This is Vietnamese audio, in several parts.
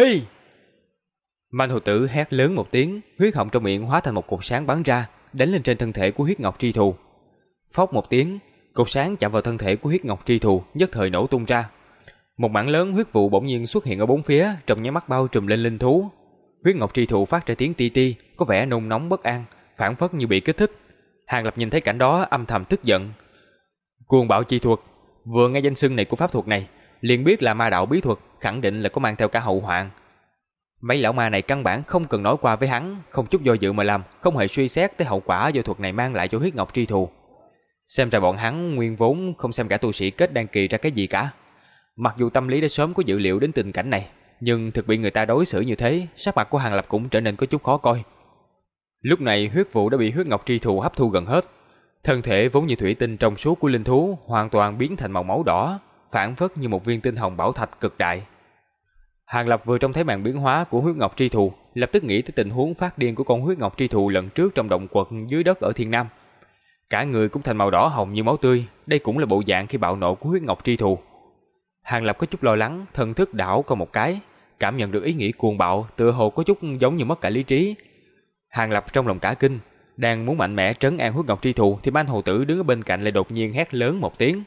Phi! Manh hồ tử hét lớn một tiếng, huyết họng trong miệng hóa thành một cột sáng bắn ra, đánh lên trên thân thể của huyết ngọc tri thù. Phốc một tiếng, cột sáng chạm vào thân thể của huyết ngọc tri thù, nhất thời nổ tung ra. Một mảng lớn huyết vụ bỗng nhiên xuất hiện ở bốn phía, trong nháy mắt bao trùm lên linh thú. Huyết ngọc tri thù phát ra tiếng ti ti, có vẻ nôn nóng bất an, phản phất như bị kích thích. Hàng Lập nhìn thấy cảnh đó âm thầm tức giận. Cuồng bạo chi thuật, vừa nghe danh xưng này của pháp thuật này, liền biết là ma đạo bí thuật, khẳng định là có mang theo cả hậu hoạn. Mấy lão ma này căn bản không cần nói qua với hắn, không chút do dự mà làm, không hề suy xét tới hậu quả do thuật này mang lại cho huyết ngọc tri thù. Xem ra bọn hắn nguyên vốn không xem cả tu sĩ kết đăng kỳ ra cái gì cả. Mặc dù tâm lý đã sớm có dự liệu đến tình cảnh này, nhưng thực bị người ta đối xử như thế, sắc mặt của Hàng Lập cũng trở nên có chút khó coi. Lúc này huyết vụ đã bị huyết ngọc tri thù hấp thu gần hết. Thân thể vốn như thủy tinh trong suốt của linh thú hoàn toàn biến thành màu máu đỏ, phản phất như một viên tinh hồng bảo thạch cực đại. Hàng Lập vừa trông thấy màn biến hóa của huyết ngọc tri thù, lập tức nghĩ tới tình huống phát điên của con huyết ngọc tri thù lần trước trong động quật dưới đất ở Thiên Nam. Cả người cũng thành màu đỏ hồng như máu tươi, đây cũng là bộ dạng khi bạo nộ của huyết ngọc tri thù. Hàng Lập có chút lo lắng, thần thức đảo còn một cái, cảm nhận được ý nghĩ cuồng bạo, tựa hồ có chút giống như mất cả lý trí. Hàng Lập trong lòng cả kinh, đang muốn mạnh mẽ trấn an huyết ngọc tri thù thì ban hồ tử đứng ở bên cạnh lại đột nhiên hét lớn một tiếng.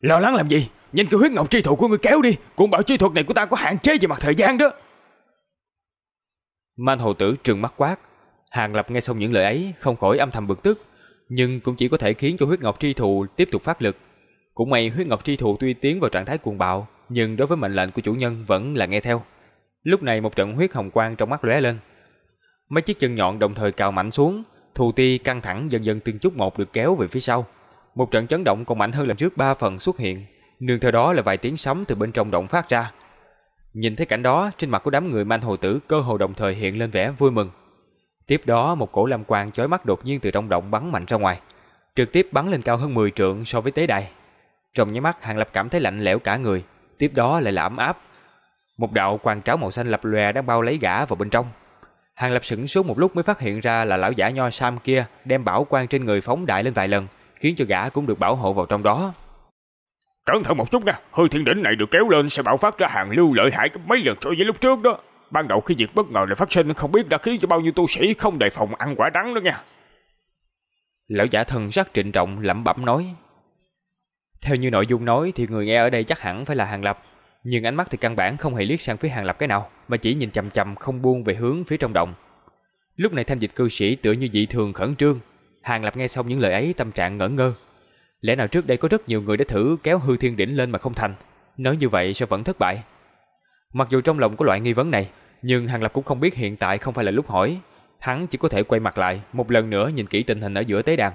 Lo lắng làm gì? Nhìn cái huyết ngọc tri thụ của người kéo đi, cuồng bảo chi thuật này của ta có hạn chế về mặt thời gian đó. Man hồ tử trừng mắt quát, Hàng Lập nghe xong những lời ấy, không khỏi âm thầm bực tức, nhưng cũng chỉ có thể khiến cho huyết ngọc tri thụ tiếp tục phát lực. Cũng may huyết ngọc tri thụ tuy tiến vào trạng thái cuồng bạo, nhưng đối với mệnh lệnh của chủ nhân vẫn là nghe theo. Lúc này một trận huyết hồng quang trong mắt lóe lên. Mấy chiếc chân nhọn đồng thời cào mạnh xuống, thù ti căng thẳng dần dần từng chút một được kéo về phía sau. Một trận chấn động còn mạnh hơn lần trước ba phần xuất hiện, nương theo đó là vài tiếng sấm từ bên trong động phát ra. Nhìn thấy cảnh đó, trên mặt của đám người manh hồ tử cơ hồ đồng thời hiện lên vẻ vui mừng. Tiếp đó, một cổ lam quang chói mắt đột nhiên từ trong động bắn mạnh ra ngoài, trực tiếp bắn lên cao hơn 10 trượng so với tế đài. Trong nháy mắt, Hàng Lập cảm thấy lạnh lẽo cả người, tiếp đó lại là ấm áp. Một đạo quang tráo màu xanh lập lòe đang bao lấy gã vào bên trong. Hàng Lập sững sốt một lúc mới phát hiện ra là lão giả nho sam kia đem bảo quang trên người phóng đại lên vài lần, khiến cho gã cũng được bảo hộ vào trong đó. Cẩn thận một chút nha, hư thiên đỉnh này được kéo lên sẽ bạo phát ra hàng lưu lợi hại mấy lần so với lúc trước đó. Ban đầu khi việc bất ngờ lại phát sinh không biết đã khiến cho bao nhiêu tu sĩ không đề phòng ăn quả đắng đó nha. Lão giả thần sắc trịnh trọng lẩm bẩm nói. Theo như nội dung nói thì người nghe ở đây chắc hẳn phải là Hàng Lập, nhưng ánh mắt thì căn bản không hề liếc sang phía Hàng Lập cái nào, mà chỉ nhìn chằm chằm không buông về hướng phía trong động. Lúc này thanh dịch cư sĩ tựa như dị thường khẩn trương, Hàng Lập nghe xong những lời ấy tâm trạng ngẩn ngơ, Lẽ nào trước đây có rất nhiều người đã thử kéo hư thiên đỉnh lên mà không thành, nói như vậy sao vẫn thất bại? Mặc dù trong lòng có loại nghi vấn này, nhưng Hàng Lập cũng không biết hiện tại không phải là lúc hỏi. Hắn chỉ có thể quay mặt lại, một lần nữa nhìn kỹ tình hình ở giữa tế đàn.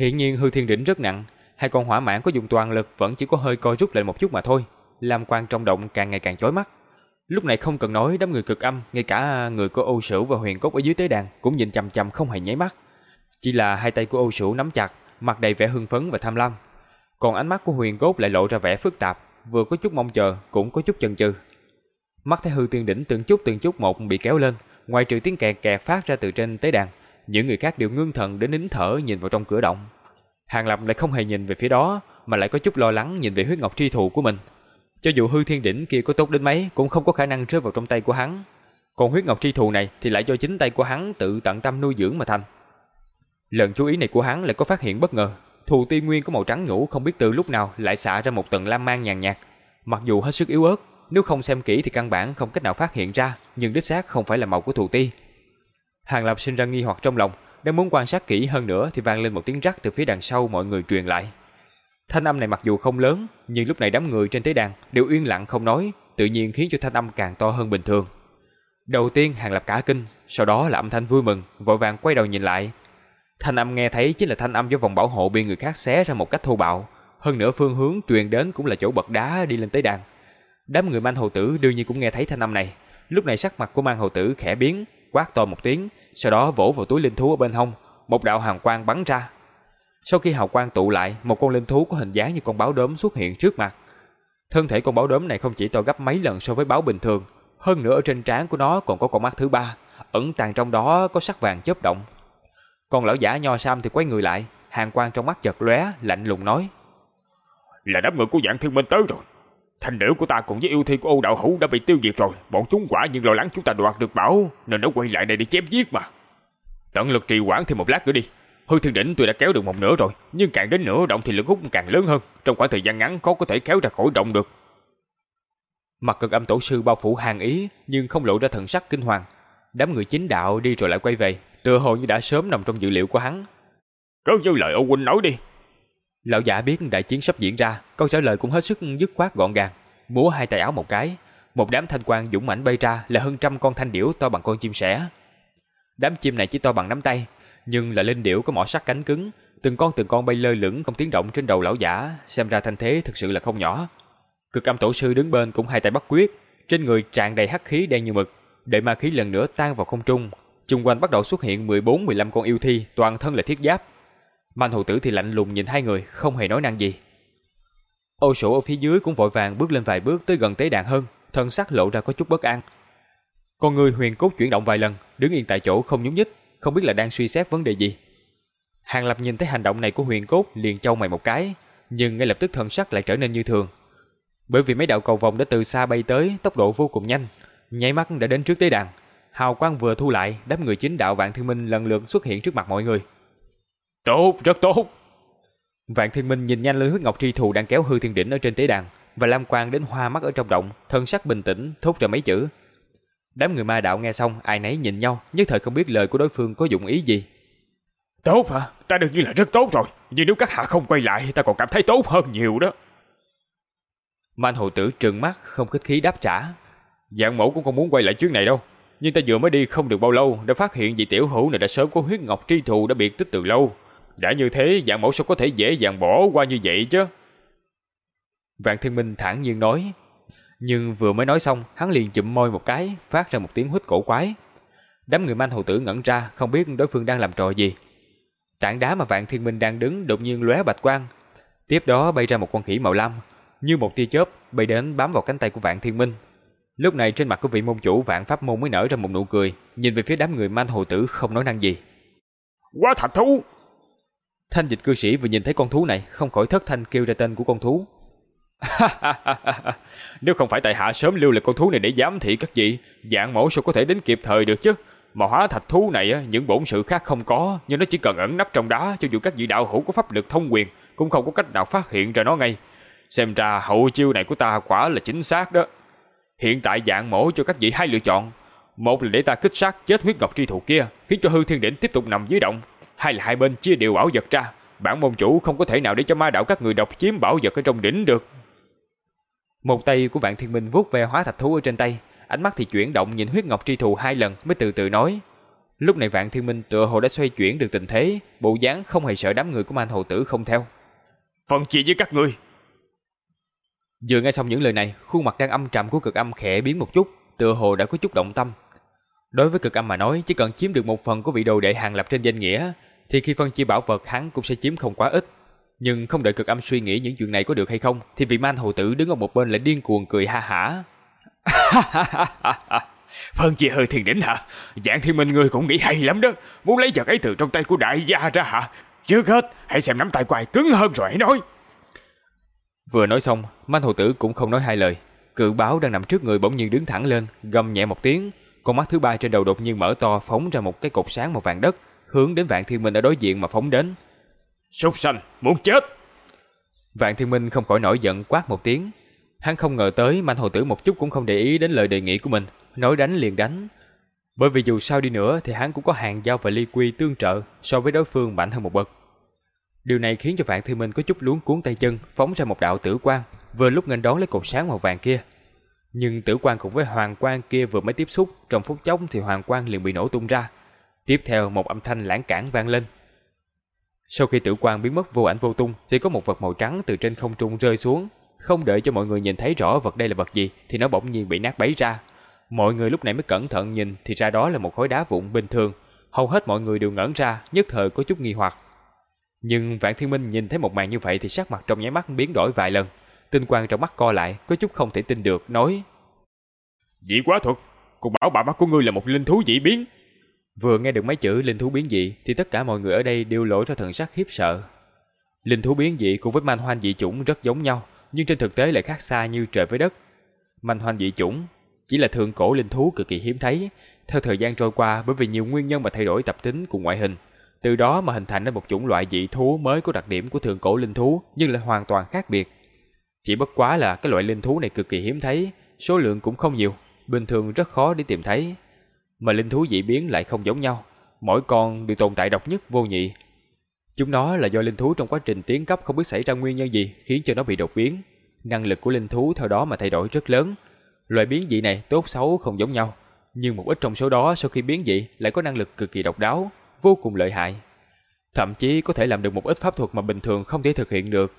Hiện nhiên hư thiên đỉnh rất nặng, hai con hỏa mãn có dùng toàn lực vẫn chỉ có hơi co rút lại một chút mà thôi, làm quan trong động càng ngày càng chói mắt. Lúc này không cần nói đám người cực âm, ngay cả người của Âu Sửu và Huyền Cốt ở dưới tế đàn cũng nhìn chằm chằm không hề nháy mắt. Chỉ là hai tay của Âu Sửu nắm chặt, mặt đầy vẻ hưng phấn và tham lam. Còn ánh mắt của Huyền Cốt lại lộ ra vẻ phức tạp, vừa có chút mong chờ, cũng có chút chần chừ. Mắt thấy hư tiên đỉnh từng chút từng chút một bị kéo lên, ngoài trừ tiếng kẹt kẹt phát ra từ trên tế đàn, những người khác đều ngưng thần đến nín thở nhìn vào trong cửa động. Hàng Lập lại không hề nhìn về phía đó, mà lại có chút lo lắng nhìn về huyết ngọc tri thụ của mình. Cho dù hư thiên đỉnh kia có tốt đến mấy, cũng không có khả năng rơi vào trong tay của hắn. Còn huyết ngọc tri thụ này thì lại do chính tay của hắn tự tận tâm nuôi dưỡng mà thành. Lần chú ý này của hắn lại có phát hiện bất ngờ. Thù ti nguyên có màu trắng nhũ không biết từ lúc nào lại xả ra một tầng lam mang nhàn nhạt. Mặc dù hết sức yếu ớt, nếu không xem kỹ thì căn bản không cách nào phát hiện ra, nhưng đích xác không phải là màu của thù ti. Hàng Lập sinh ra nghi hoặc trong lòng, đang muốn quan sát kỹ hơn nữa thì vang lên một tiếng rắc từ phía đằng sau mọi người truyền lại. Thanh âm này mặc dù không lớn, nhưng lúc này đám người trên tế đàn đều yên lặng không nói, tự nhiên khiến cho thanh âm càng to hơn bình thường. Đầu tiên Hàng Lập cả kinh, sau đó là âm thanh vui mừng, vội vàng quay đầu nhìn lại, Thanh âm nghe thấy chính là thanh âm do vòng bảo hộ bị người khác xé ra một cách thô bạo. Hơn nữa phương hướng truyền đến cũng là chỗ bậc đá đi lên tới đàn. Đám người man hồ tử đương nhiên cũng nghe thấy thanh âm này. Lúc này sắc mặt của man hồ tử khẽ biến, quát to một tiếng, sau đó vỗ vào túi linh thú ở bên hông, một đạo hàn quang bắn ra. Sau khi hào quang tụ lại, một con linh thú có hình dáng như con báo đốm xuất hiện trước mặt. Thân thể con báo đốm này không chỉ to gấp mấy lần so với báo bình thường, hơn nữa ở trên trán của nó còn có con mắt thứ ba, ẩn tàng trong đó có sắc vàng chớp động, còn lão giả nho sam thì quay người lại, hàng quang trong mắt chợt lóe, lạnh lùng nói: "Là đám người của dạng thiên minh tới rồi." Thành nữ của ta cùng với yêu thi của Âu đạo hữu đã bị tiêu diệt rồi, bọn chúng quả nhiên lo lắng chúng ta đoạt được bảo, nên nó quay lại đây để chém giết mà. Tận lực trì hoãn thêm một lát nữa đi. Hư thiên đỉnh tôi đã kéo được một nửa rồi, nhưng càng đến nửa động thì lực hút càng lớn hơn, trong khoảng thời gian ngắn khó có thể kéo ra khỏi động được. Mặt cực âm tổ sư bao phủ hàng ý, nhưng không lộ ra thần sắc kinh hoàng. Đám người chính đạo đi rồi lại quay về, tựa hồ như đã sớm nằm trong dự liệu của hắn. Cớ như lời ông huynh nói đi. Lão giả biết đại chiến sắp diễn ra, câu trả lời cũng hết sức dứt khoát gọn gàng, múa hai tay áo một cái, một đám thanh quang dũng mãnh bay ra là hơn trăm con thanh điểu to bằng con chim sẻ. Đám chim này chỉ to bằng nắm tay, nhưng là linh điểu có mỏ sắt cánh cứng, từng con từng con bay lơ lửng không tiếng động trên đầu lão giả, xem ra thanh thế thực sự là không nhỏ. Cực âm tổ sư đứng bên cũng hai tay bắt quyết, trên người tràn đầy hắc khí đen như mực, để ma khí lần nữa tan vào không trung, chung quanh bắt đầu xuất hiện 14-15 con yêu thi, toàn thân là thiết giáp. Man hầu tử thì lạnh lùng nhìn hai người, không hề nói năng gì. Ô sổ ở phía dưới cũng vội vàng bước lên vài bước tới gần tế đàn hơn, thân sắc lộ ra có chút bất an. Con người huyền cốt chuyển động vài lần, đứng yên tại chỗ không nhúc nhích, không biết là đang suy xét vấn đề gì. Hàng Lập nhìn thấy hành động này của huyền cốt liền châu mày một cái, nhưng ngay lập tức thân sắc lại trở nên như thường. Bởi vì mấy đạo cầu vòng đã từ xa bay tới, tốc độ vô cùng nhanh, nháy mắt đã đến trước tế đàn. Hào quang vừa thu lại, đám người chính đạo Vạn Thiên Minh lần lượt xuất hiện trước mặt mọi người. Tốt, rất tốt. Vạn Thiên Minh nhìn nhanh lên huyết ngọc tri thù đang kéo hư thiên đỉnh ở trên tế đàn, và lam quang đến hoa mắt ở trong động, thân sắc bình tĩnh thốt ra mấy chữ. Đám người ma đạo nghe xong, ai nấy nhìn nhau, nhất thời không biết lời của đối phương có dụng ý gì. Tốt hả? Ta đương nhiên là rất tốt rồi, nhưng nếu các hạ không quay lại, ta còn cảm thấy tốt hơn nhiều đó. Man hồ tử trừng mắt, không kích khí đáp trả. Dạng mẫu cũng không muốn quay lại chuyến này đâu. Nhưng ta vừa mới đi không được bao lâu, đã phát hiện vị tiểu hữu này đã sớm có huyết ngọc tri thù đã biệt tích từ lâu. Đã như thế, dạng mẫu sao có thể dễ dàng bỏ qua như vậy chứ? Vạn Thiên Minh thản nhiên nói. Nhưng vừa mới nói xong, hắn liền chụm môi một cái, phát ra một tiếng hít cổ quái. Đám người manh hầu tử ngẩn ra, không biết đối phương đang làm trò gì. Tảng đá mà Vạn Thiên Minh đang đứng đột nhiên lóe bạch quang. Tiếp đó bay ra một con khỉ màu lam, như một tia chớp bay đến bám vào cánh tay của Vạn Thiên Minh. Lúc này trên mặt của vị môn chủ Vạn Pháp môn mới nở ra một nụ cười, nhìn về phía đám người man hồ tử không nói năng gì. Quá thạch thú! Thanh dịch cư sĩ vừa nhìn thấy con thú này, không khỏi thất thanh kêu ra tên của con thú. Nếu không phải tại hạ sớm lưu lại con thú này để giám thị các vị, dạng mẫu sao có thể đến kịp thời được chứ? Mà hóa thạch thú này những bổn sự khác không có, nhưng nó chỉ cần ẩn nấp trong đá, cho dù các vị đạo hữu có pháp lực thông quyền, cũng không có cách nào phát hiện ra nó ngay. Xem ra hậu chiêu này của ta quả là chính xác đó. Hiện tại dạng mổ cho các vị hai lựa chọn. Một là để ta kích sát chết huyết ngọc tri thụ kia, khiến cho hư thiên đỉnh tiếp tục nằm dưới động. Hai là hai bên chia đều bảo vật ra. Bản môn chủ không có thể nào để cho ma đạo các người độc chiếm bảo vật ở trong đỉnh được. Một tay của vạn thiên minh vuốt ve hóa thạch thú ở trên tay, ánh mắt thì chuyển động nhìn huyết ngọc tri thù hai lần mới từ từ nói. Lúc này vạn thiên minh tựa hồ đã xoay chuyển được tình thế, bộ dáng không hề sợ đám người của man hồ tử không theo. Phần chia với các ngươi, Vừa nghe xong những lời này, khuôn mặt đang âm trầm của cực âm khẽ biến một chút, tựa hồ đã có chút động tâm. Đối với cực âm mà nói, chỉ cần chiếm được một phần của vị đồ đệ hàng lập trên danh nghĩa, thì khi phân chia bảo vật hắn cũng sẽ chiếm không quá ít. Nhưng không đợi cực âm suy nghĩ những chuyện này có được hay không, thì vị man hồ tử đứng ở một bên lại điên cuồng cười ha hả. phân chia hơi thiền đỉnh hả? Dạng thiên minh người cũng nghĩ hay lắm đó, muốn lấy vật ấy từ trong tay của đại gia ra hả? Trước hết, hãy xem nắm tay của ai cứng hơn rồi hãy nói. Vừa nói xong, Man Hồ Tử cũng không nói hai lời. Cự báo đang nằm trước người bỗng nhiên đứng thẳng lên, gầm nhẹ một tiếng. Con mắt thứ ba trên đầu đột nhiên mở to phóng ra một cái cột sáng màu vàng đất, hướng đến Vạn Thiên Minh ở đối diện mà phóng đến. Súc sanh, muốn chết! Vạn Thiên Minh không khỏi nổi giận quát một tiếng. Hắn không ngờ tới Man Hồ Tử một chút cũng không để ý đến lời đề nghị của mình, nói đánh liền đánh. Bởi vì dù sao đi nữa thì hắn cũng có hàng giao và ly quy tương trợ so với đối phương mạnh hơn một bậc. Điều này khiến cho Vạn Thiên Minh có chút luống cuốn tay chân, phóng ra một đạo tử quang, vừa lúc nghênh đón lấy cột sáng màu vàng kia. Nhưng tử quang cùng với hoàng quang kia vừa mới tiếp xúc, trong phút chốc thì hoàng quang liền bị nổ tung ra. Tiếp theo một âm thanh lãng cản vang lên. Sau khi tử quang biến mất vô ảnh vô tung, thì có một vật màu trắng từ trên không trung rơi xuống. Không đợi cho mọi người nhìn thấy rõ vật đây là vật gì, thì nó bỗng nhiên bị nát bấy ra. Mọi người lúc này mới cẩn thận nhìn, thì ra đó là một khối đá vụn bình thường. Hầu hết mọi người đều ngẩn ra, nhất thời có chút nghi hoặc. Nhưng Vạn Thiên Minh nhìn thấy một màn như vậy thì sắc mặt trong nháy mắt biến đổi vài lần. Tinh quang trong mắt co lại, có chút không thể tin được, nói Dị quá thuật, cùng bảo bà mắt của ngươi là một linh thú dị biến. Vừa nghe được mấy chữ linh thú biến dị thì tất cả mọi người ở đây đều lỗi ra thần sắc khiếp sợ. Linh thú biến dị cùng với man hoan dị chủng rất giống nhau, nhưng trên thực tế lại khác xa như trời với đất. Manh hoanh dị chủng chỉ là thượng cổ linh thú cực kỳ hiếm thấy, theo thời gian trôi qua bởi vì nhiều nguyên nhân mà thay đổi tập tính cùng ngoại hình, từ đó mà hình thành nên một chủng loại dị thú mới có đặc điểm của thượng cổ linh thú nhưng lại hoàn toàn khác biệt. Chỉ bất quá là cái loại linh thú này cực kỳ hiếm thấy, số lượng cũng không nhiều, bình thường rất khó để tìm thấy. Mà linh thú dị biến lại không giống nhau, mỗi con đều tồn tại độc nhất vô nhị. Chúng nó là do linh thú trong quá trình tiến cấp không biết xảy ra nguyên nhân gì khiến cho nó bị đột biến. Năng lực của linh thú theo đó mà thay đổi rất lớn. Loại biến dị này tốt xấu không giống nhau, nhưng một ít trong số đó sau khi biến dị lại có năng lực cực kỳ độc đáo, vô cùng lợi hại. Thậm chí có thể làm được một ít pháp thuật mà bình thường không thể thực hiện được.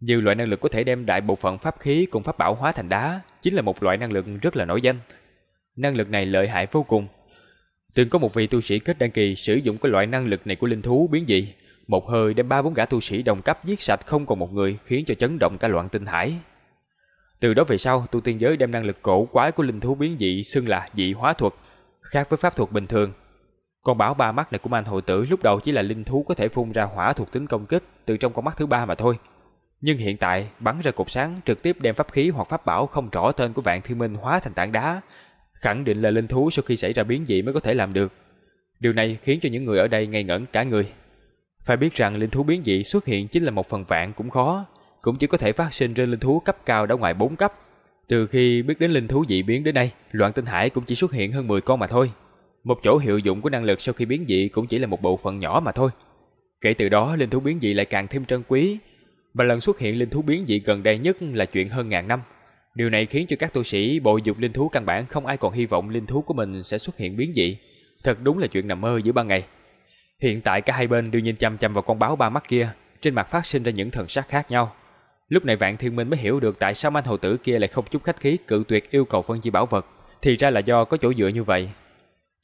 Như loại năng lực có thể đem đại bộ phận pháp khí cùng pháp bảo hóa thành đá, chính là một loại năng lực rất là nổi danh. Năng lực này lợi hại vô cùng. Từng có một vị tu sĩ kết đăng kỳ sử dụng cái loại năng lực này của linh thú biến dị, một hơi đem ba bốn gã tu sĩ đồng cấp giết sạch không còn một người, khiến cho chấn động cả loạn tinh hải. Từ đó về sau, tu tiên giới đem năng lực cổ quái của linh thú biến dị xưng là dị hóa thuật, khác với pháp thuật bình thường. Con bảo ba mắt này của man hội tử lúc đầu chỉ là linh thú có thể phun ra hỏa thuộc tính công kích từ trong con mắt thứ ba mà thôi. Nhưng hiện tại bắn ra cột sáng trực tiếp đem pháp khí hoặc pháp bảo không rõ tên của vạn thiên minh hóa thành tảng đá, khẳng định là linh thú sau khi xảy ra biến dị mới có thể làm được. Điều này khiến cho những người ở đây ngây ngẩn cả người. Phải biết rằng linh thú biến dị xuất hiện chính là một phần vạn cũng khó, cũng chỉ có thể phát sinh trên linh thú cấp cao đã ngoài 4 cấp. Từ khi biết đến linh thú dị biến đến nay, loạn tinh hải cũng chỉ xuất hiện hơn 10 con mà thôi. Một chỗ hiệu dụng của năng lực sau khi biến dị cũng chỉ là một bộ phận nhỏ mà thôi. Kể từ đó, linh thú biến dị lại càng thêm trân quý. Và lần xuất hiện linh thú biến dị gần đây nhất là chuyện hơn ngàn năm. Điều này khiến cho các tu sĩ bội dục linh thú căn bản không ai còn hy vọng linh thú của mình sẽ xuất hiện biến dị. Thật đúng là chuyện nằm mơ giữa ban ngày. Hiện tại cả hai bên đều nhìn chăm chăm vào con báo ba mắt kia, trên mặt phát sinh ra những thần sắc khác nhau. Lúc này Vạn Thiên Minh mới hiểu được tại sao anh hầu tử kia lại không chút khách khí cự tuyệt yêu cầu phân chia bảo vật, thì ra là do có chỗ dựa như vậy.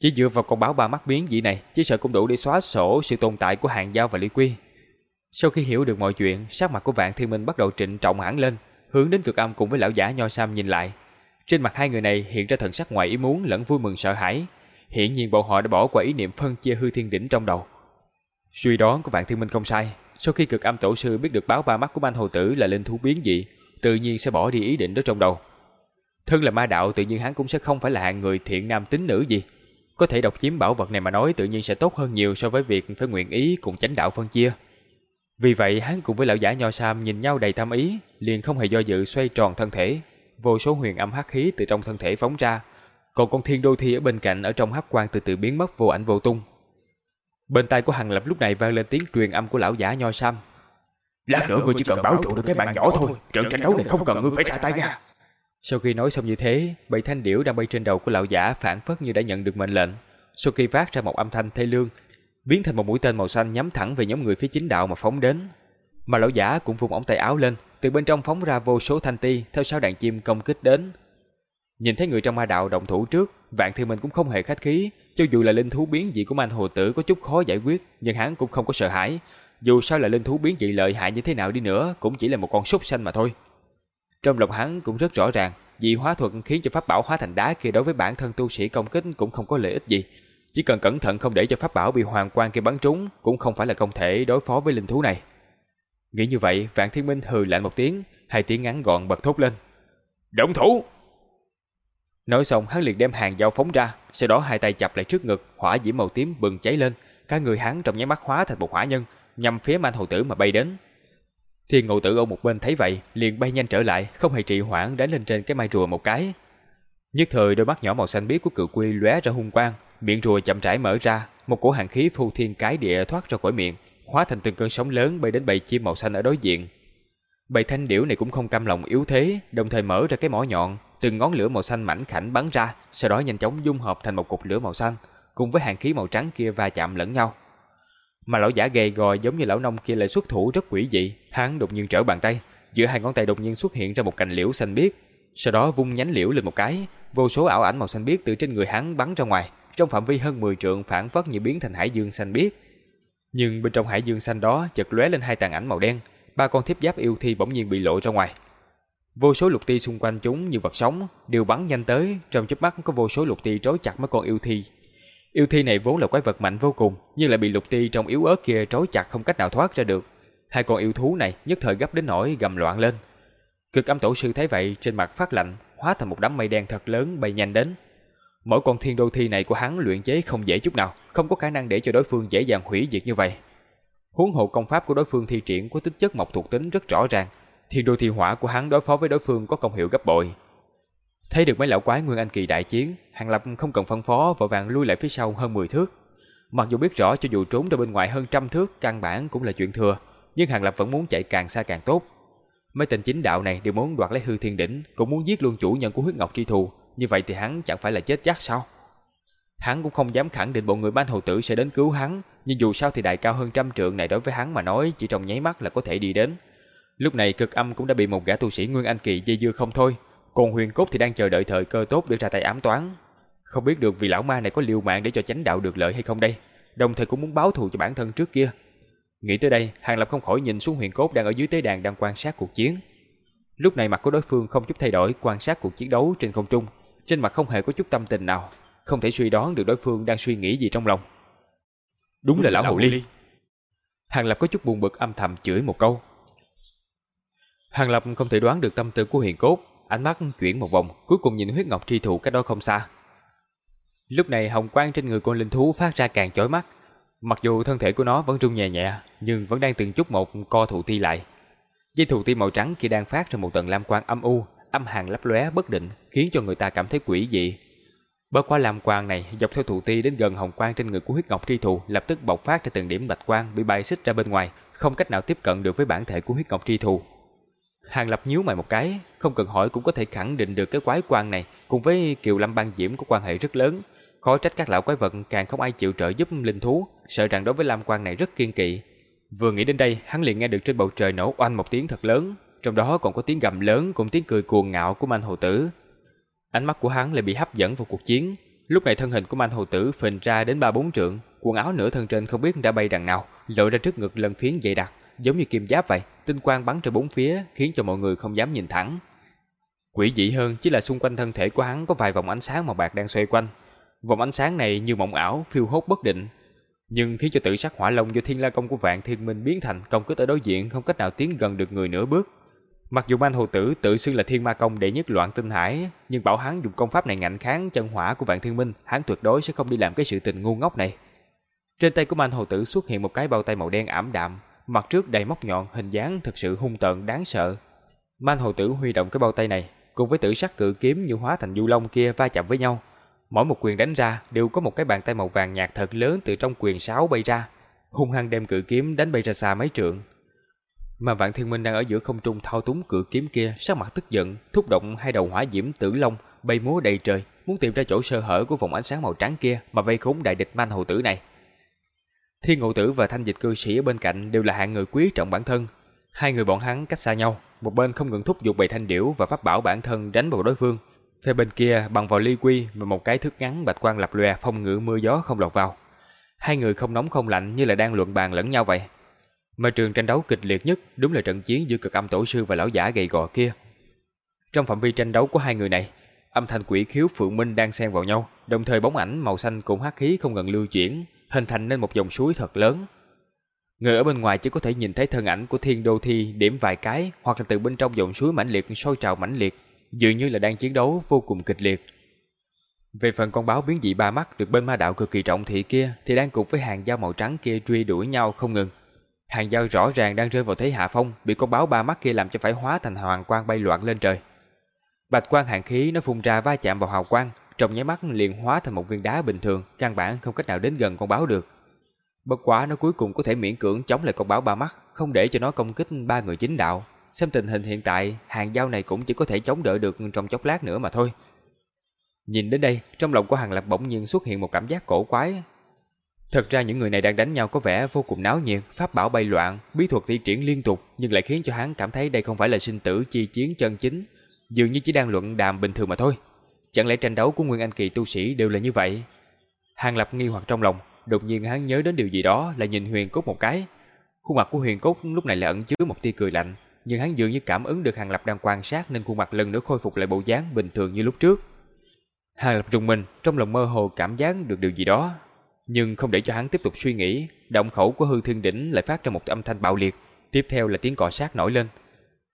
Chỉ dựa vào con báo ba mắt biến dị này, chỉ sợ cũng đủ để xóa sổ sự tồn tại của hàng giao và lý quy. Sau khi hiểu được mọi chuyện, sắc mặt của Vạn Thiên Minh bắt đầu trịnh trọng hẳn lên, hướng đến cực âm cùng với lão giả nho sam nhìn lại. Trên mặt hai người này hiện ra thần sắc ngoài ý muốn lẫn vui mừng sợ hãi. Hiển nhiên bọn họ đã bỏ qua ý niệm phân chia hư thiên đỉnh trong đầu. Suy đoán của Vạn Thiên Minh không sai, sau khi cực âm tổ sư biết được báo ba mắt của anh hầu tử là linh thú biến dị, tự nhiên sẽ bỏ đi ý định đó trong đầu. Thân là ma đạo tự nhiên hắn cũng sẽ không phải là hạng người thiện nam tín nữ gì. Có thể độc chiếm bảo vật này mà nói tự nhiên sẽ tốt hơn nhiều so với việc phải nguyện ý cùng chánh đạo phân chia. Vì vậy hắn cùng với lão giả nho sam nhìn nhau đầy tham ý, liền không hề do dự xoay tròn thân thể. Vô số huyền âm hắc khí từ trong thân thể phóng ra, còn con thiên đô thi ở bên cạnh ở trong hắc quang từ từ biến mất vô ảnh vô tung. Bên tai của Hằng Lập lúc này vang lên tiếng truyền âm của lão giả nho sam. Lát nữa ngươi chỉ cần bảo trụ được cái bạn nhỏ thôi, trận tranh đấu này không cần ngươi phải ra tay ra. Sau khi nói xong như thế, bảy thanh điểu đang bay trên đầu của lão giả phản phất như đã nhận được mệnh lệnh. Sau khi phát ra một âm thanh thê lương, biến thành một mũi tên màu xanh nhắm thẳng về nhóm người phía chính đạo mà phóng đến. Mà lão giả cũng vùng ống tay áo lên, từ bên trong phóng ra vô số thanh ti theo sau đàn chim công kích đến. Nhìn thấy người trong ma đạo động thủ trước, Vạn Thiên Minh cũng không hề khách khí, cho dù là linh thú biến dị của Man Hồ Tử có chút khó giải quyết, nhưng hắn cũng không có sợ hãi. Dù sao là linh thú biến dị lợi hại như thế nào đi nữa, cũng chỉ là một con súc sanh mà thôi. Trong lòng hắn cũng rất rõ ràng, dị hóa thuật khiến cho pháp bảo hóa thành đá kia đối với bản thân tu sĩ công kích cũng không có lợi ích gì. Chỉ cần cẩn thận không để cho pháp bảo bị hoàng quang kia bắn trúng, cũng không phải là không thể đối phó với linh thú này. Nghĩ như vậy, Vạn Thiên Minh hừ lạnh một tiếng, hai tiếng ngắn gọn bật thốt lên. Động thủ! Nói xong hắn liền đem hàng dao phóng ra, sau đó hai tay chập lại trước ngực, hỏa diễm màu tím bừng cháy lên, cả người hắn trong nháy mắt hóa thành một hỏa nhân, nhằm phía Man Hầu Tử mà bay đến. Thiên Ngộ Tử ở một bên thấy vậy, liền bay nhanh trở lại, không hề trì hoãn đánh lên trên cái mai rùa một cái. Nhất thời đôi mắt nhỏ màu xanh biếc của cự quy lóe ra hung quang, miệng rùa chậm rãi mở ra, một cổ hàn khí phu thiên cái địa thoát ra khỏi miệng, hóa thành từng cơn sóng lớn bay đến bầy chim màu xanh ở đối diện. Bầy thanh điểu này cũng không cam lòng yếu thế, đồng thời mở ra cái mỏ nhọn, từng ngón lửa màu xanh mảnh khảnh bắn ra, sau đó nhanh chóng dung hợp thành một cục lửa màu xanh, cùng với hàng khí màu trắng kia va chạm lẫn nhau. Mà lão giả gầy gò giống như lão nông kia lại xuất thủ rất quỷ dị, hắn đột nhiên trở bàn tay, giữa hai ngón tay đột nhiên xuất hiện ra một cành liễu xanh biếc, sau đó vung nhánh liễu lên một cái, vô số ảo ảnh màu xanh biếc từ trên người hắn bắn ra ngoài, trong phạm vi hơn 10 trượng phản phất như biến thành hải dương xanh biếc. Nhưng bên trong hải dương xanh đó chợt lóe lên hai tàn ảnh màu đen, ba con thiếp giáp yêu thi bỗng nhiên bị lộ ra ngoài. Vô số lục ti xung quanh chúng như vật sống, đều bắn nhanh tới, trong chớp mắt có vô số lục ti trói chặt mấy con yêu thi. Yêu thi này vốn là quái vật mạnh vô cùng, nhưng lại bị lục ti trong yếu ớt kia trói chặt không cách nào thoát ra được. Hai con yêu thú này nhất thời gấp đến nỗi gầm loạn lên. Cực âm tổ sư thấy vậy trên mặt phát lạnh, hóa thành một đám mây đen thật lớn bay nhanh đến. Mỗi con thiên đô thi này của hắn luyện chế không dễ chút nào, không có khả năng để cho đối phương dễ dàng hủy diệt như vậy. Huống hộ công pháp của đối phương thi triển có tính chất mộc thuộc tính rất rõ ràng, thiên đô thi hỏa của hắn đối phó với đối phương có công hiệu gấp bội. Thấy được mấy lão quái Nguyên Anh kỳ đại chiến, Hàng Lập không cần phân phó vội vàng lui lại phía sau hơn 10 thước. Mặc dù biết rõ cho dù trốn ra bên ngoài hơn trăm thước căn bản cũng là chuyện thừa, nhưng Hàng Lập vẫn muốn chạy càng xa càng tốt. Mấy tên chính đạo này đều muốn đoạt lấy hư thiên đỉnh, cũng muốn giết luôn chủ nhân của huyết ngọc tri thù, như vậy thì hắn chẳng phải là chết chắc sao? Hắn cũng không dám khẳng định bọn người ban hầu tử sẽ đến cứu hắn, nhưng dù sao thì đại cao hơn trăm trượng này đối với hắn mà nói chỉ trong nháy mắt là có thể đi đến. Lúc này cực âm cũng đã bị một gã tu sĩ Nguyên Anh kỳ dây dưa không thôi, còn huyền cốt thì đang chờ đợi thời cơ tốt để ra tay ám toán. Không biết được vì lão ma này có liều mạng để cho chánh đạo được lợi hay không đây, đồng thời cũng muốn báo thù cho bản thân trước kia. Nghĩ tới đây, Hàng Lập không khỏi nhìn xuống huyền cốt đang ở dưới tế đàn đang quan sát cuộc chiến. Lúc này mặt của đối phương không chút thay đổi quan sát cuộc chiến đấu trên không trung, trên mặt không hề có chút tâm tình nào, không thể suy đoán được đối phương đang suy nghĩ gì trong lòng. Đúng, Đúng là lão hồ ly. Hàng Lập có chút buồn bực âm thầm chửi một câu. Hàng Lập không thể đoán được tâm tư của huyền cốt, ánh mắt chuyển một vòng, cuối cùng nhìn huyết ngọc tri thụ cách đó không xa. Lúc này hồng quang trên người con linh thú phát ra càng chói mắt. Mặc dù thân thể của nó vẫn rung nhẹ nhẹ, nhưng vẫn đang từng chút một co thụ ti lại. Dây thụ ti màu trắng kia đang phát ra một tầng lam quang âm u, âm hàn lấp lóe bất định, khiến cho người ta cảm thấy quỷ dị. Bớt qua lam quang này dọc theo thụ ti đến gần hồng quang trên người của huyết ngọc tri thụ, lập tức bộc phát ra từng điểm bạch quang bị bay xích ra bên ngoài, không cách nào tiếp cận được với bản thể của huyết ngọc tri thụ. Hàng Lập nhíu mày một cái, không cần hỏi cũng có thể khẳng định được cái quái quan này cùng với Kiều Lâm Bang Diễm có quan hệ rất lớn. Khó trách các lão quái vật càng không ai chịu trợ giúp linh thú, sợ rằng đối với Lam Quan này rất kiên kỵ. Vừa nghĩ đến đây, hắn liền nghe được trên bầu trời nổ oanh một tiếng thật lớn, trong đó còn có tiếng gầm lớn cùng tiếng cười cuồng ngạo của Man Hồ Tử. Ánh mắt của hắn lại bị hấp dẫn vào cuộc chiến. Lúc này thân hình của Man Hồ Tử phình ra đến ba bốn trượng, quần áo nửa thân trên không biết đã bay đằng nào, lộ ra trước ngực lần phiến dày đặc, giống như kim giáp vậy, tinh quang bắn ra bốn phía, khiến cho mọi người không dám nhìn thẳng. Quỷ dị hơn chỉ là xung quanh thân thể của hắn có vài vòng ánh sáng màu bạc đang xoay quanh. Vòng ánh sáng này như mộng ảo, phiêu hốt bất định, nhưng khiến cho tự sắc hỏa long do thiên la công của vạn thiên minh biến thành công kích ở đối diện không cách nào tiến gần được người nửa bước. Mặc dù anh hồ tử tự xưng là thiên ma công đệ nhất loạn tinh hải, nhưng bảo hắn dùng công pháp này ngạnh kháng chân hỏa của vạn thiên minh, hắn tuyệt đối sẽ không đi làm cái sự tình ngu ngốc này. Trên tay của anh hồ tử xuất hiện một cái bao tay màu đen ảm đạm, mặt trước đầy móc nhọn, hình dáng thực sự hung tợn đáng sợ. Man hồ tử huy động cái bao tay này, cùng với tử sắc cự kiếm như hóa thành du long kia va chạm với nhau. Mỗi một quyền đánh ra đều có một cái bàn tay màu vàng nhạt thật lớn từ trong quyền sáo bay ra, hung hăng đem cự kiếm đánh bay ra xa mấy trượng. Mà Vạn Thiên Minh đang ở giữa không trung thao túng cự kiếm kia, sắc mặt tức giận, thúc động hai đầu hỏa diễm tử long bay múa đầy trời, muốn tìm ra chỗ sơ hở của vòng ánh sáng màu trắng kia mà vây khốn đại địch man hồ tử này. Thiên Ngộ Tử và Thanh Dịch Cư Sĩ ở bên cạnh đều là hạng người quý trọng bản thân. Hai người bọn hắn cách xa nhau, một bên không ngừng thúc giục bầy thanh điểu và pháp bảo bản thân đánh vào đối phương. Phía bên kia bằng vào ly quy và một cái thước ngắn bạch quang lập lòe phong ngự mưa gió không lọt vào. Hai người không nóng không lạnh như là đang luận bàn lẫn nhau vậy. Mà trường tranh đấu kịch liệt nhất đúng là trận chiến giữa cực âm tổ sư và lão giả gầy gò kia. Trong phạm vi tranh đấu của hai người này, âm thanh quỷ khiếu phượng minh đang xen vào nhau, đồng thời bóng ảnh màu xanh cùng hắc khí không ngừng lưu chuyển, hình thành nên một dòng suối thật lớn. Người ở bên ngoài chỉ có thể nhìn thấy thân ảnh của thiên đô thi điểm vài cái hoặc là từ bên trong dòng suối mãnh liệt sôi trào mãnh liệt, dường như là đang chiến đấu vô cùng kịch liệt. Về phần con báo biến dị ba mắt được bên ma đạo cực kỳ trọng thị kia thì đang cùng với hàng dao màu trắng kia truy đuổi nhau không ngừng. Hàng dao rõ ràng đang rơi vào thế hạ phong, bị con báo ba mắt kia làm cho phải hóa thành hoàng quang bay loạn lên trời. Bạch quang hàng khí nó phun ra va chạm vào hào quang, trong nháy mắt liền hóa thành một viên đá bình thường, căn bản không cách nào đến gần con báo được. Bất quá nó cuối cùng có thể miễn cưỡng chống lại con báo ba mắt, không để cho nó công kích ba người chính đạo. Xem tình hình hiện tại, hàng dao này cũng chỉ có thể chống đỡ được trong chốc lát nữa mà thôi. Nhìn đến đây, trong lòng của Hàng Lập bỗng nhiên xuất hiện một cảm giác cổ quái. Thật ra những người này đang đánh nhau có vẻ vô cùng náo nhiệt, pháp bảo bay loạn, bí thuật thi triển liên tục, nhưng lại khiến cho hắn cảm thấy đây không phải là sinh tử chi chiến chân chính, dường như chỉ đang luận đàm bình thường mà thôi. Chẳng lẽ tranh đấu của Nguyên Anh kỳ tu sĩ đều là như vậy? Hàng Lập nghi hoặc trong lòng, đột nhiên hắn nhớ đến điều gì đó là nhìn Huyền Cốt một cái. Khuôn mặt của Huyền Cốt lúc này là ẩn chứa một tia cười lạnh, nhưng hắn dường như cảm ứng được Hàng Lập đang quan sát nên khuôn mặt lần nữa khôi phục lại bộ dáng bình thường như lúc trước. Hàng Lập trùng mình, trong lòng mơ hồ cảm giác được điều gì đó, nhưng không để cho hắn tiếp tục suy nghĩ, động khẩu của hư thiên đỉnh lại phát ra một âm thanh bạo liệt, tiếp theo là tiếng cọ sát nổi lên.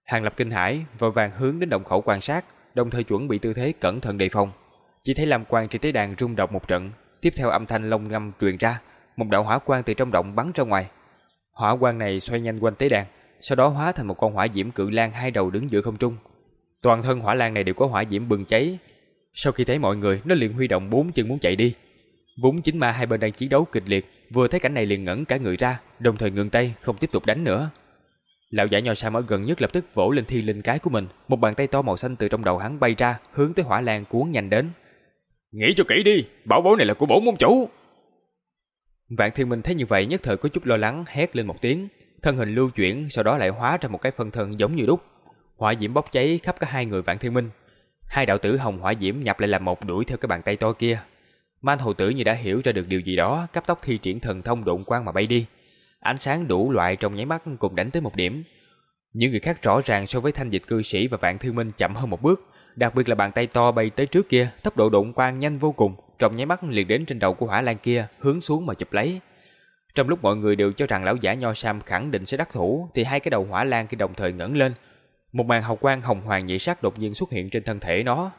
Hàng Lập kinh hãi, vội vàng hướng đến động khẩu quan sát, đồng thời chuẩn bị tư thế cẩn thận đề phòng. Chỉ thấy lam quang trên tế đàn rung động một trận, tiếp theo âm thanh long ngâm truyền ra, một đạo hỏa quang từ trong động bắn ra ngoài. Hỏa quang này xoay nhanh quanh tế đàn, sau đó hóa thành một con hỏa diễm cự lang hai đầu đứng giữa không trung. Toàn thân hỏa lan này đều có hỏa diễm bừng cháy. Sau khi thấy mọi người, nó liền huy động bốn chân muốn chạy đi. Vốn chính ma hai bên đang chiến đấu kịch liệt, vừa thấy cảnh này liền ngẩn cả người ra, đồng thời ngừng tay, không tiếp tục đánh nữa. Lão giả nho sam ở gần nhất lập tức vỗ lên thi linh cái của mình, một bàn tay to màu xanh từ trong đầu hắn bay ra, hướng tới hỏa lan cuốn nhanh đến. Nghĩ cho kỹ đi, bảo bối này là của bổn môn chủ. Vạn Thiên Minh thấy như vậy nhất thời có chút lo lắng hét lên một tiếng, thân hình lưu chuyển, sau đó lại hóa ra một cái phân thân giống như đúc. Hỏa diễm bốc cháy khắp cả hai người Vạn Thiên Minh. Hai đạo tử hồng hỏa diễm nhập lại làm một đuổi theo cái bàn tay to kia. Man hồ tử như đã hiểu ra được điều gì đó, cấp tốc thi triển thần thông độn quang mà bay đi. Ánh sáng đủ loại trong nháy mắt cùng đánh tới một điểm. Những người khác rõ ràng so với thanh dịch cư sĩ và Vạn Thiên Minh chậm hơn một bước, đặc biệt là bàn tay to bay tới trước kia, tốc độ độn quang nhanh vô cùng, trong nháy mắt liền đến trên đầu của hỏa lan kia, hướng xuống mà chụp lấy. Trong lúc mọi người đều cho rằng lão giả nho sam khẳng định sẽ đắc thủ, thì hai cái đầu hỏa lan kia đồng thời ngẩng lên. Một màn hào quang hồng hoàng nhị sắc đột nhiên xuất hiện trên thân thể nó.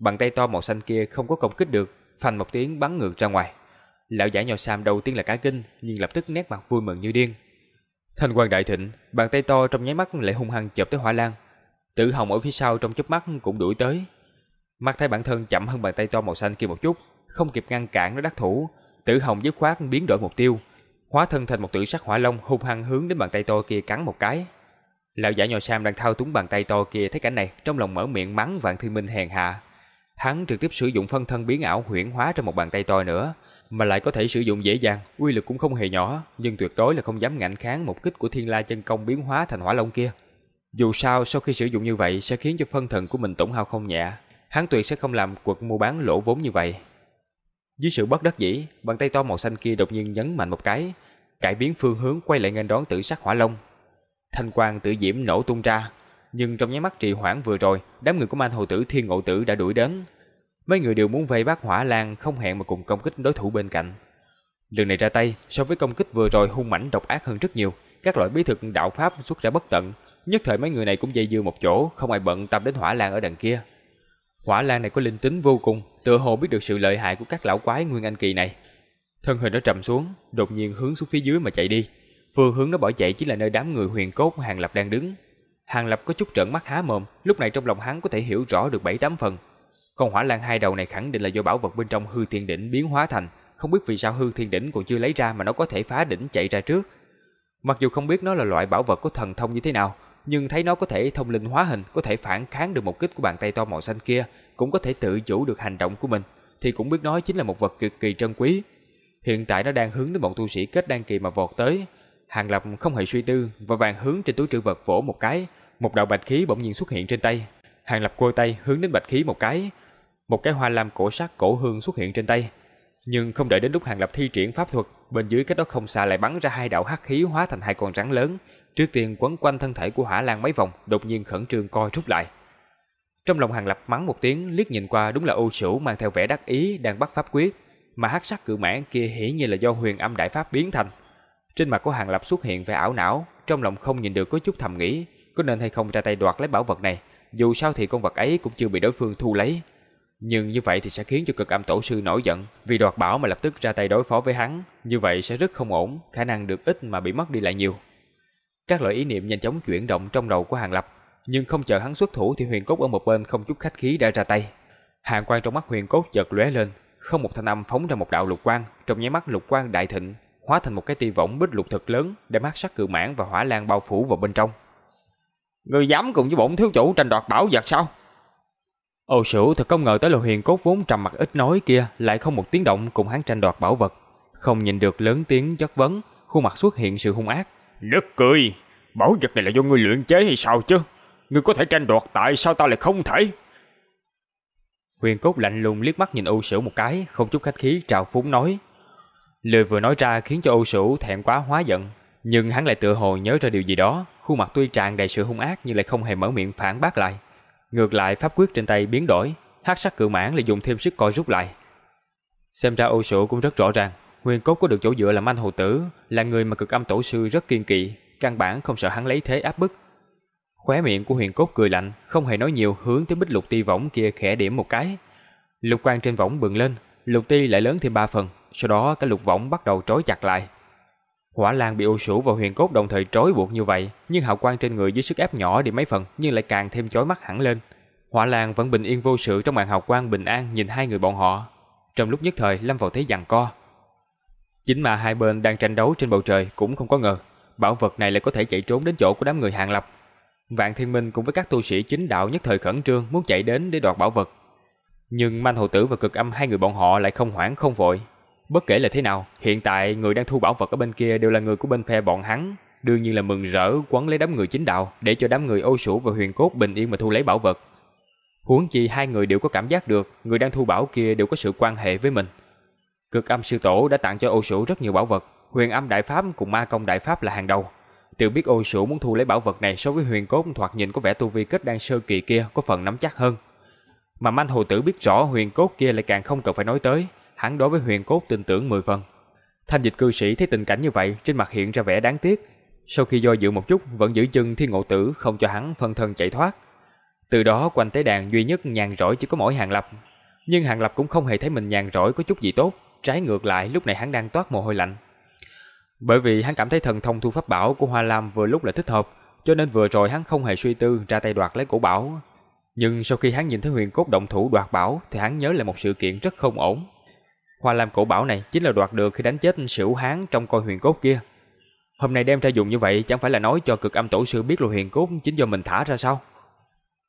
Bàn tay to màu xanh kia không có công kích được, phanh một tiếng bắn ngược ra ngoài. Lão giả nho sam đầu tiên là cả kinh, nhưng lập tức nét mặt vui mừng như điên. Thanh quang đại thịnh, bàn tay to trong nháy mắt lại hung hăng chộp tới hỏa lan. Tử Hồng ở phía sau trong chớp mắt cũng đuổi tới. mặt thấy bản thân chậm hơn bàn tay to màu xanh kia một chút, không kịp ngăn cản nó đắc thủ, Tử Hồng dứt khoát biến đổi mục tiêu, hóa thân thành một tử sắc hỏa long hung hăng hướng đến bàn tay to kia cắn một cái. Lão giả nhỏ Sam đang thao túng bàn tay to kia thấy cảnh này, trong lòng mở miệng mắng Vạn Thiên Minh hèn hạ. Hắn trực tiếp sử dụng phân thân biến ảo huyễn hóa trong một bàn tay to nữa, mà lại có thể sử dụng dễ dàng, uy lực cũng không hề nhỏ, nhưng tuyệt đối là không dám ngạnh kháng một kích của Thiên La chân công biến hóa thành hỏa long kia. Dù sao, sau khi sử dụng như vậy sẽ khiến cho phân thần của mình tổn hao không nhẹ, hắn tuyệt sẽ không làm cuộc mua bán lỗ vốn như vậy. Dưới sự bất đắc dĩ, bàn tay to màu xanh kia đột nhiên nhấn mạnh một cái, cải biến phương hướng quay lại nghênh đón tử sắc hỏa long. Thanh quang tự diễm nổ tung ra, nhưng trong nháy mắt trì hoãn vừa rồi, đám người của Man Hồ tử Thiên Ngộ tử đã đuổi đến. Mấy người đều muốn vây bắt Hỏa Lan, không hẹn mà cùng công kích đối thủ bên cạnh. Lần này ra tay, so với công kích vừa rồi hung mãnh độc ác hơn rất nhiều, các loại bí thực đạo pháp xuất ra bất tận, nhất thời mấy người này cũng dây dưa một chỗ, không ai bận tâm đến Hỏa Lan ở đằng kia. Hỏa Lan này có linh tính vô cùng, tựa hồ biết được sự lợi hại của các lão quái nguyên anh kỳ này. Thân hình nó trầm xuống, đột nhiên hướng xuống phía dưới mà chạy đi. Phương hướng nó bỏ chạy chỉ là nơi đám người huyền cốt Hàng Lập đang đứng. Hàng Lập có chút trợn mắt há mồm, lúc này trong lòng hắn có thể hiểu rõ được bảy tám phần. Con hỏa lan hai đầu này khẳng định là do bảo vật bên trong hư thiên đỉnh biến hóa thành, không biết vì sao hư thiên đỉnh còn chưa lấy ra mà nó có thể phá đỉnh chạy ra trước. Mặc dù không biết nó là loại bảo vật có thần thông như thế nào, nhưng thấy nó có thể thông linh hóa hình, có thể phản kháng được một kích của bàn tay to màu xanh kia, cũng có thể tự chủ được hành động của mình, thì cũng biết nói chính là một vật cực kỳ trân quý. Hiện tại nó đang hướng đến bọn tu sĩ kết đan kỳ mà vọt tới. Hàng Lập không hề suy tư, và vàng hướng trên túi trữ vật vỗ một cái, một đạo bạch khí bỗng nhiên xuất hiện trên tay. Hàng Lập quơ tay hướng đến bạch khí một cái, một cái hoa lam cổ sắc cổ hương xuất hiện trên tay. Nhưng không đợi đến lúc Hàng Lập thi triển pháp thuật, bên dưới cách đó không xa lại bắn ra hai đạo hắc khí hóa thành hai con rắn lớn, trước tiên quấn quanh thân thể của Hỏa Lan mấy vòng, đột nhiên khẩn trương co rút lại. Trong lòng Hàng Lập mắng một tiếng, liếc nhìn qua đúng là Ô Sửu mang theo vẻ đắc ý đang bắt pháp quyết, mà hắc sắc cự mãn kia hiển nhiên là do Huyền Âm Đại Pháp biến thành. Trên mặt của Hàng Lập xuất hiện vẻ ảo não, trong lòng không nhìn được có chút thầm nghĩ, có nên hay không ra tay đoạt lấy bảo vật này, dù sao thì con vật ấy cũng chưa bị đối phương thu lấy. Nhưng như vậy thì sẽ khiến cho cực âm tổ sư nổi giận, vì đoạt bảo mà lập tức ra tay đối phó với hắn, như vậy sẽ rất không ổn, khả năng được ít mà bị mất đi lại nhiều. Các loại ý niệm nhanh chóng chuyển động trong đầu của Hàng Lập, nhưng không chờ hắn xuất thủ thì Huyền Cốt ở một bên không chút khách khí đã ra tay. Hàng quang trong mắt Huyền Cốt chợt lóe lên, không một thanh âm phóng ra một đạo lục quang, trong nháy mắt lục quang đại thịnh, hóa thành một cái tia võng bích lục thật lớn, đem hắc sắc cự mãn và hỏa lan bao phủ vào bên trong. Người dám cùng với bổn thiếu chủ tranh đoạt bảo vật sao? Ồ sửu thật không ngờ tới là huyền cốt vốn trầm mặt ít nói kia lại không một tiếng động cùng hắn tranh đoạt bảo vật. Không nhìn được lớn tiếng chất vấn, khuôn mặt xuất hiện sự hung ác. Nức cười, bảo vật này là do ngươi luyện chế hay sao chứ? Ngươi có thể tranh đoạt tại sao ta lại không thể? Huyền cốt lạnh lùng liếc mắt nhìn Âu Sửu một cái, không chút khách khí trào phúng nói. Lời vừa nói ra khiến cho Âu Sửu thẹn quá hóa giận, nhưng hắn lại tựa hồ nhớ ra điều gì đó, khuôn mặt tuy tràn đầy sự hung ác nhưng lại không hề mở miệng phản bác lại. Ngược lại pháp quyết trên tay biến đổi, hắc sắc cự mãn lại dùng thêm sức co rút lại. Xem ra Âu Sửu cũng rất rõ ràng, Huyền Cốt có được chỗ dựa là manh hồ tử, là người mà cực âm tổ sư rất kiên kỵ, căn bản không sợ hắn lấy thế áp bức. Khóe miệng của huyền cốt cười lạnh, không hề nói nhiều hướng tới bích lục ti võng kia khẽ điểm một cái. Lục quang trên võng bừng lên, lục ti lại lớn thêm ba phần, sau đó cái lục võng bắt đầu trói chặt lại. Hỏa Lan bị ô sủ và huyền cốt đồng thời trói buộc như vậy, nhưng hào quang trên người dưới sức ép nhỏ đi mấy phần nhưng lại càng thêm chói mắt hẳn lên. Hỏa Lan vẫn bình yên vô sự trong màn hào quang bình an nhìn hai người bọn họ. Trong lúc nhất thời lâm vào thế giằng co. Chính mà hai bên đang tranh đấu trên bầu trời cũng không có ngờ, bảo vật này lại có thể chạy trốn đến chỗ của đám người hàng lập. Vạn Thiên Minh cùng với các tu sĩ chính đạo nhất thời khẩn trương muốn chạy đến để đoạt bảo vật. Nhưng Manh Hồ Tử và Cực Âm hai người bọn họ lại không hoảng không vội. Bất kể là thế nào, hiện tại người đang thu bảo vật ở bên kia đều là người của bên phe bọn hắn, đương nhiên là mừng rỡ quấn lấy đám người chính đạo để cho đám người Âu Sủ và Huyền Cốt bình yên mà thu lấy bảo vật. Huống chi hai người đều có cảm giác được người đang thu bảo kia đều có sự quan hệ với mình. Cực Âm sư tổ đã tặng cho Âu Sủ rất nhiều bảo vật, Huyền Âm đại pháp cùng Ma công đại pháp là hàng đầu. Tự biết Âu Sủ muốn thu lấy bảo vật này so với Huyền Cốt thoạt nhìn có vẻ tu vi kết đang sơ kỳ kia có phần nắm chắc hơn. Mà Manh Hồ Tử biết rõ Huyền Cốt kia lại càng không cần phải nói tới, hắn đối với Huyền Cốt tin tưởng 10 phần. Thanh dịch cư sĩ thấy tình cảnh như vậy, trên mặt hiện ra vẻ đáng tiếc. Sau khi do dự một chút, vẫn giữ chân Thiên Ngộ Tử không cho hắn phân thân chạy thoát. Từ đó quanh tế đàn duy nhất nhàn rỗi chỉ có mỗi Hàng Lập. Nhưng Hàng Lập cũng không hề thấy mình nhàn rỗi có chút gì tốt, trái ngược lại lúc này hắn đang toát mồ hôi lạnh. Bởi vì hắn cảm thấy thần thông thu pháp bảo của Hoa Lam vừa lúc là thích hợp, cho nên vừa rồi hắn không hề suy tư ra tay đoạt lấy cổ bảo. Nhưng sau khi hắn nhìn thấy huyền cốt động thủ đoạt bảo thì hắn nhớ lại một sự kiện rất không ổn. Hoa Lam cổ bảo này chính là đoạt được khi đánh chết Sửu Hán trong coi huyền cốt kia. Hôm nay đem ra dùng như vậy chẳng phải là nói cho cực âm tổ sư biết là huyền cốt chính do mình thả ra sao?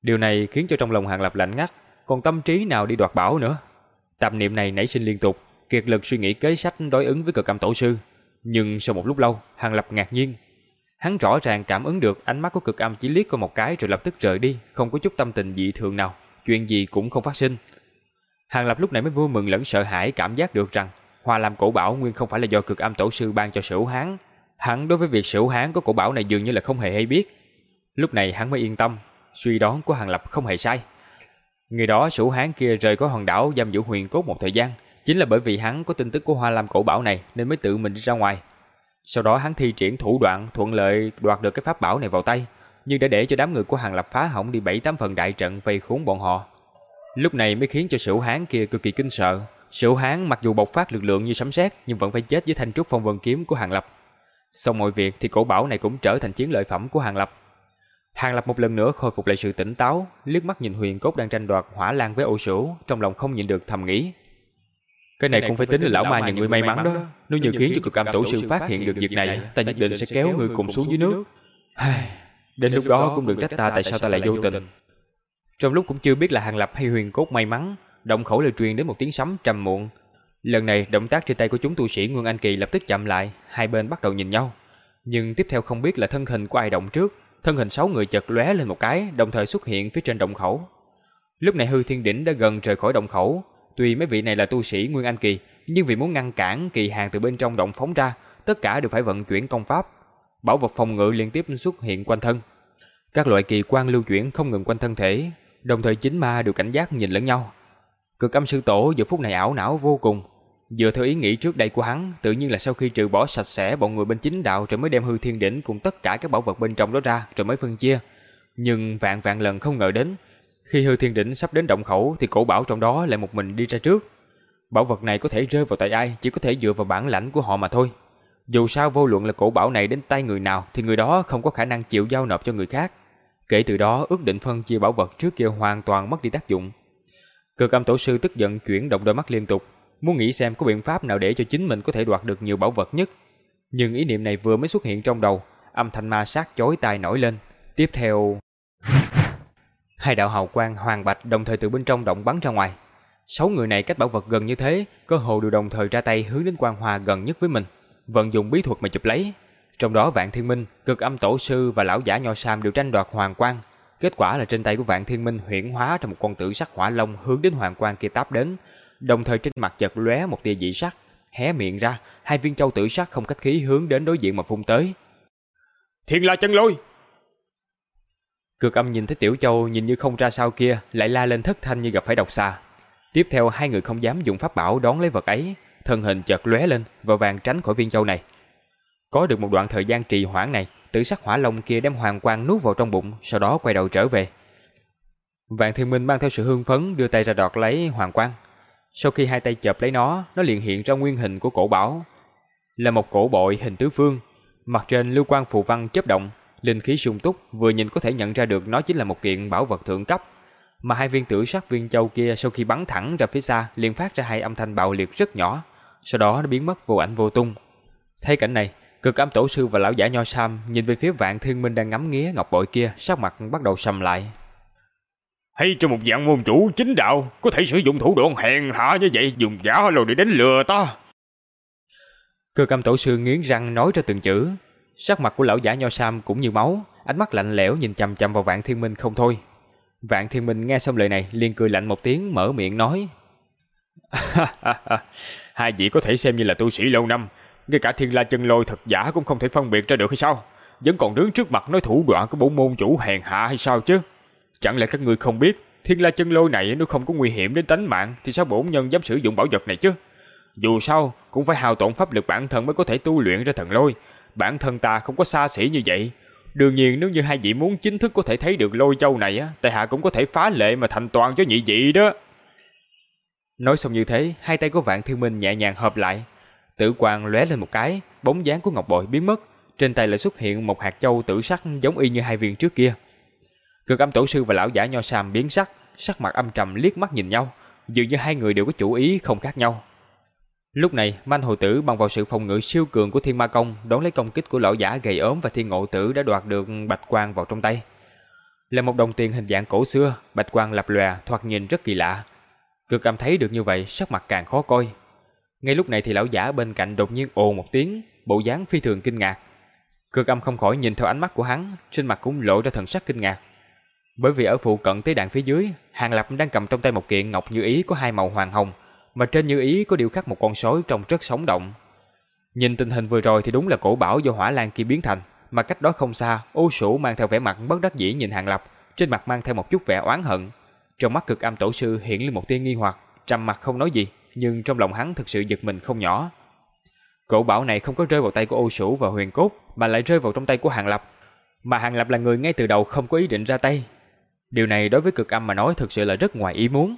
Điều này khiến cho trong lòng Hàng Lập lạnh ngắt, còn tâm trí nào đi đoạt bảo nữa. Tạp niệm này nảy sinh liên tục, kiệt lực suy nghĩ kế sách đối ứng với cực âm tổ sư. Nhưng sau một lúc lâu, Hàng Lập ngạc nhiên. Hắn rõ ràng cảm ứng được ánh mắt của cực âm chỉ liếc qua một cái rồi lập tức rời đi, không có chút tâm tình dị thường nào, chuyện gì cũng không phát sinh. Hàng Lập lúc này mới vui mừng lẫn sợ hãi cảm giác được rằng Hoa làm cổ bảo nguyên không phải là do cực âm tổ sư ban cho Sửu Hán. Hắn đối với việc Sửu Hán có cổ bảo này dường như là không hề hay biết. Lúc này hắn mới yên tâm, suy đoán của Hàng Lập không hề sai. Người đó Sửu Hán kia rời khỏi hòn đảo giam giữ huyền cốt một thời gian, chính là bởi vì hắn có tin tức của Hoa Lam cổ bảo này nên mới tự mình đi ra ngoài. Sau đó hắn thi triển thủ đoạn thuận lợi đoạt được cái pháp bảo này vào tay, nhưng đã để cho đám người của Hàng Lập phá hỏng đi bảy tám phần đại trận vây khốn bọn họ. Lúc này mới khiến cho Sửu Hán kia cực kỳ kinh sợ. Sửu Hán mặc dù bộc phát lực lượng như sấm sét, nhưng vẫn phải chết dưới thanh trúc phong vân kiếm của Hàng Lập. Xong mọi việc thì cổ bảo này cũng trở thành chiến lợi phẩm của Hàng Lập. Hàng Lập một lần nữa khôi phục lại sự tỉnh táo, liếc mắt nhìn Huyền Cốt đang tranh đoạt hỏa lan với Ô Sửu, trong lòng không nhịn được thầm nghĩ. Cái này cũng phải tính là lão ma nhà người may mắn đó. Nếu như khiến cho cực âm tổ sư phát hiện được việc này, ta nhất định sẽ kéo người cùng xuống dưới nước. Đến lúc đó cũng đừng trách ta tại sao ta lại vô tình. Trong lúc cũng chưa biết là Hàng Lập hay Huyền Cốt may mắn, động khẩu lời truyền đến một tiếng sấm trầm muộn. Lần này động tác trên tay của chúng tu sĩ Nguyên Anh Kỳ lập tức chậm lại, hai bên bắt đầu nhìn nhau. Nhưng tiếp theo không biết là thân hình của ai động trước, thân hình sáu người chợt lóe lên một cái, đồng thời xuất hiện phía trên động khẩu. Lúc này hư thiên đỉnh đã gần rời khỏi động khẩu, tuy mấy vị này là tu sĩ Nguyên Anh Kỳ, nhưng vì muốn ngăn cản kỳ hàng từ bên trong động phóng ra, tất cả đều phải vận chuyển công pháp. Bảo vật phòng ngự liên tiếp xuất hiện quanh thân. Các loại kỳ quan lưu chuyển không ngừng quanh thân thể, đồng thời chính ma đều cảnh giác nhìn lẫn nhau. Cực âm sư tổ giờ phút này ảo não vô cùng. Dựa theo ý nghĩ trước đây của hắn, tự nhiên là sau khi trừ bỏ sạch sẽ bọn người bên chính đạo rồi mới đem hư thiên đỉnh cùng tất cả các bảo vật bên trong đó ra rồi mới phân chia. Nhưng vạn vạn lần không ngờ đến, khi hư thiên đỉnh sắp đến động khẩu thì cổ bảo trong đó lại một mình đi ra trước. Bảo vật này có thể rơi vào tay ai chỉ có thể dựa vào bản lãnh của họ mà thôi. Dù sao vô luận là cổ bảo này đến tay người nào thì người đó không có khả năng chịu giao nộp cho người khác. Kể từ đó ước định phân chia bảo vật trước kia hoàn toàn mất đi tác dụng. Cực âm tổ sư tức giận chuyển động đôi mắt liên tục, muốn nghĩ xem có biện pháp nào để cho chính mình có thể đoạt được nhiều bảo vật nhất. Nhưng ý niệm này vừa mới xuất hiện trong đầu, âm thanh ma sát chói tai nổi lên. Tiếp theo... Hai đạo hào quang hoàng bạch đồng thời từ bên trong động bắn ra ngoài. Sáu người này cách bảo vật gần như thế, cơ hồ đều đồng thời ra tay hướng đến quang hòa gần nhất với mình, vận dụng bí thuật mà chụp lấy. Trong đó Vạn Thiên Minh, Cực Âm Tổ sư và lão giả Nho Sam đều tranh đoạt hoàng quang. Kết quả là trên tay của Vạn Thiên Minh huyễn hóa thành một con tử sắc hỏa long hướng đến hoàng quang kia táp đến, đồng thời trên mặt chợt lóe một tia dị sắc, hé miệng ra, hai viên châu tử sắc không cách khí hướng đến đối diện mà phun tới. Thiên La chân lôi! Cực Âm nhìn thấy Tiểu Châu nhìn như không ra sao kia, lại la lên thất thanh như gặp phải độc xà. Tiếp theo hai người không dám dùng pháp bảo đón lấy vật ấy, thân hình chợt lóe lên, vội vàng tránh khỏi viên châu này. Có được một đoạn thời gian trì hoãn này, tử sắc hỏa long kia đem hoàng quang nuốt vào trong bụng, sau đó quay đầu trở về. Vạn Thiên Minh mang theo sự hưng phấn đưa tay ra đọt lấy hoàng quang. Sau khi hai tay chộp lấy nó, nó liền hiện ra nguyên hình của cổ bảo. Là một cổ bội hình tứ phương, mặt trên lưu quang phù văn chớp động, linh khí sung túc, vừa nhìn có thể nhận ra được nó chính là một kiện bảo vật thượng cấp. Mà hai viên tử sắc viên châu kia sau khi bắn thẳng ra phía xa liền phát ra hai âm thanh bạo liệt rất nhỏ, sau đó nó biến mất vô ảnh vô tung. Thấy cảnh này, cực âm tổ sư và lão giả nho sam nhìn về phía vạn thiên minh đang ngắm nghía ngọc bội kia, sắc mặt bắt đầu sầm lại. Hay cho một dạng môn chủ chính đạo có thể sử dụng thủ đoạn hèn hạ như vậy dùng giả lồ để đánh lừa ta. Cơ cam tổ sư nghiến răng nói ra từng chữ. Sắc mặt của lão giả nho sam cũng như máu, ánh mắt lạnh lẽo nhìn chằm chằm vào Vạn Thiên Minh không thôi. Vạn Thiên Minh nghe xong lời này liền cười lạnh một tiếng mở miệng nói. Hai vị có thể xem như là tu sĩ lâu năm, ngay cả thiên la chân lôi thật giả cũng không thể phân biệt ra được hay sao? Vẫn còn đứng trước mặt nói thủ đoạn của bổn môn chủ hèn hạ hay sao chứ? Chẳng lẽ các ngươi không biết, thiên la chân lôi này nếu không có nguy hiểm đến tính mạng thì sao bổn nhân dám sử dụng bảo vật này chứ? Dù sao, cũng phải hao tổn pháp lực bản thân mới có thể tu luyện ra thần lôi. Bản thân ta không có xa xỉ như vậy. Đương nhiên nếu như hai vị muốn chính thức có thể thấy được lôi châu này á, tại hạ cũng có thể phá lệ mà thành toàn cho nhị vị đó. Nói xong như thế, hai tay của Vạn Thiên Minh nhẹ nhàng hợp lại. Tử quang lóe lên một cái, bóng dáng của ngọc bội biến mất, trên tay lại xuất hiện một hạt châu tử sắc giống y như hai viên trước kia. Cực âm tổ sư và lão giả nho sam biến sắc, sắc mặt âm trầm liếc mắt nhìn nhau, dường như hai người đều có chủ ý không khác nhau. Lúc này, Manh Hồ Tử bằng vào sự phòng ngự siêu cường của Thiên Ma Công đón lấy công kích của lão giả gầy ốm và Thiên Ngộ Tử đã đoạt được bạch quang vào trong tay. Là một đồng tiền hình dạng cổ xưa, bạch quang lập lòe, thoạt nhìn rất kỳ lạ. Cực âm thấy được như vậy, sắc mặt càng khó coi. Ngay lúc này thì lão giả bên cạnh đột nhiên ồ một tiếng, bộ dáng phi thường kinh ngạc. Cực âm không khỏi nhìn theo ánh mắt của hắn, trên mặt cũng lộ ra thần sắc kinh ngạc. Bởi vì ở phụ cận tới đạn phía dưới, Hàng Lập đang cầm trong tay một kiện ngọc như ý có hai màu hoàng hồng, mà trên như ý có điều khắc một con sói trông rất sống động. Nhìn tình hình vừa rồi thì đúng là cổ bảo do hỏa lan kia biến thành, mà cách đó không xa, ô sủ mang theo vẻ mặt bất đắc dĩ nhìn Hàng Lập, trên mặt mang theo một chút vẻ oán hận. Trong mắt cực âm tổ sư hiện lên một tia nghi hoặc, trầm mặt không nói gì, nhưng trong lòng hắn thực sự giật mình không nhỏ. Cổ bảo này không có rơi vào tay của ô sủ và huyền cốt, mà lại rơi vào trong tay của Hàng Lập. Mà Hàng Lập là người ngay từ đầu không có ý định ra tay, Điều này đối với cực âm mà nói thực sự là rất ngoài ý muốn.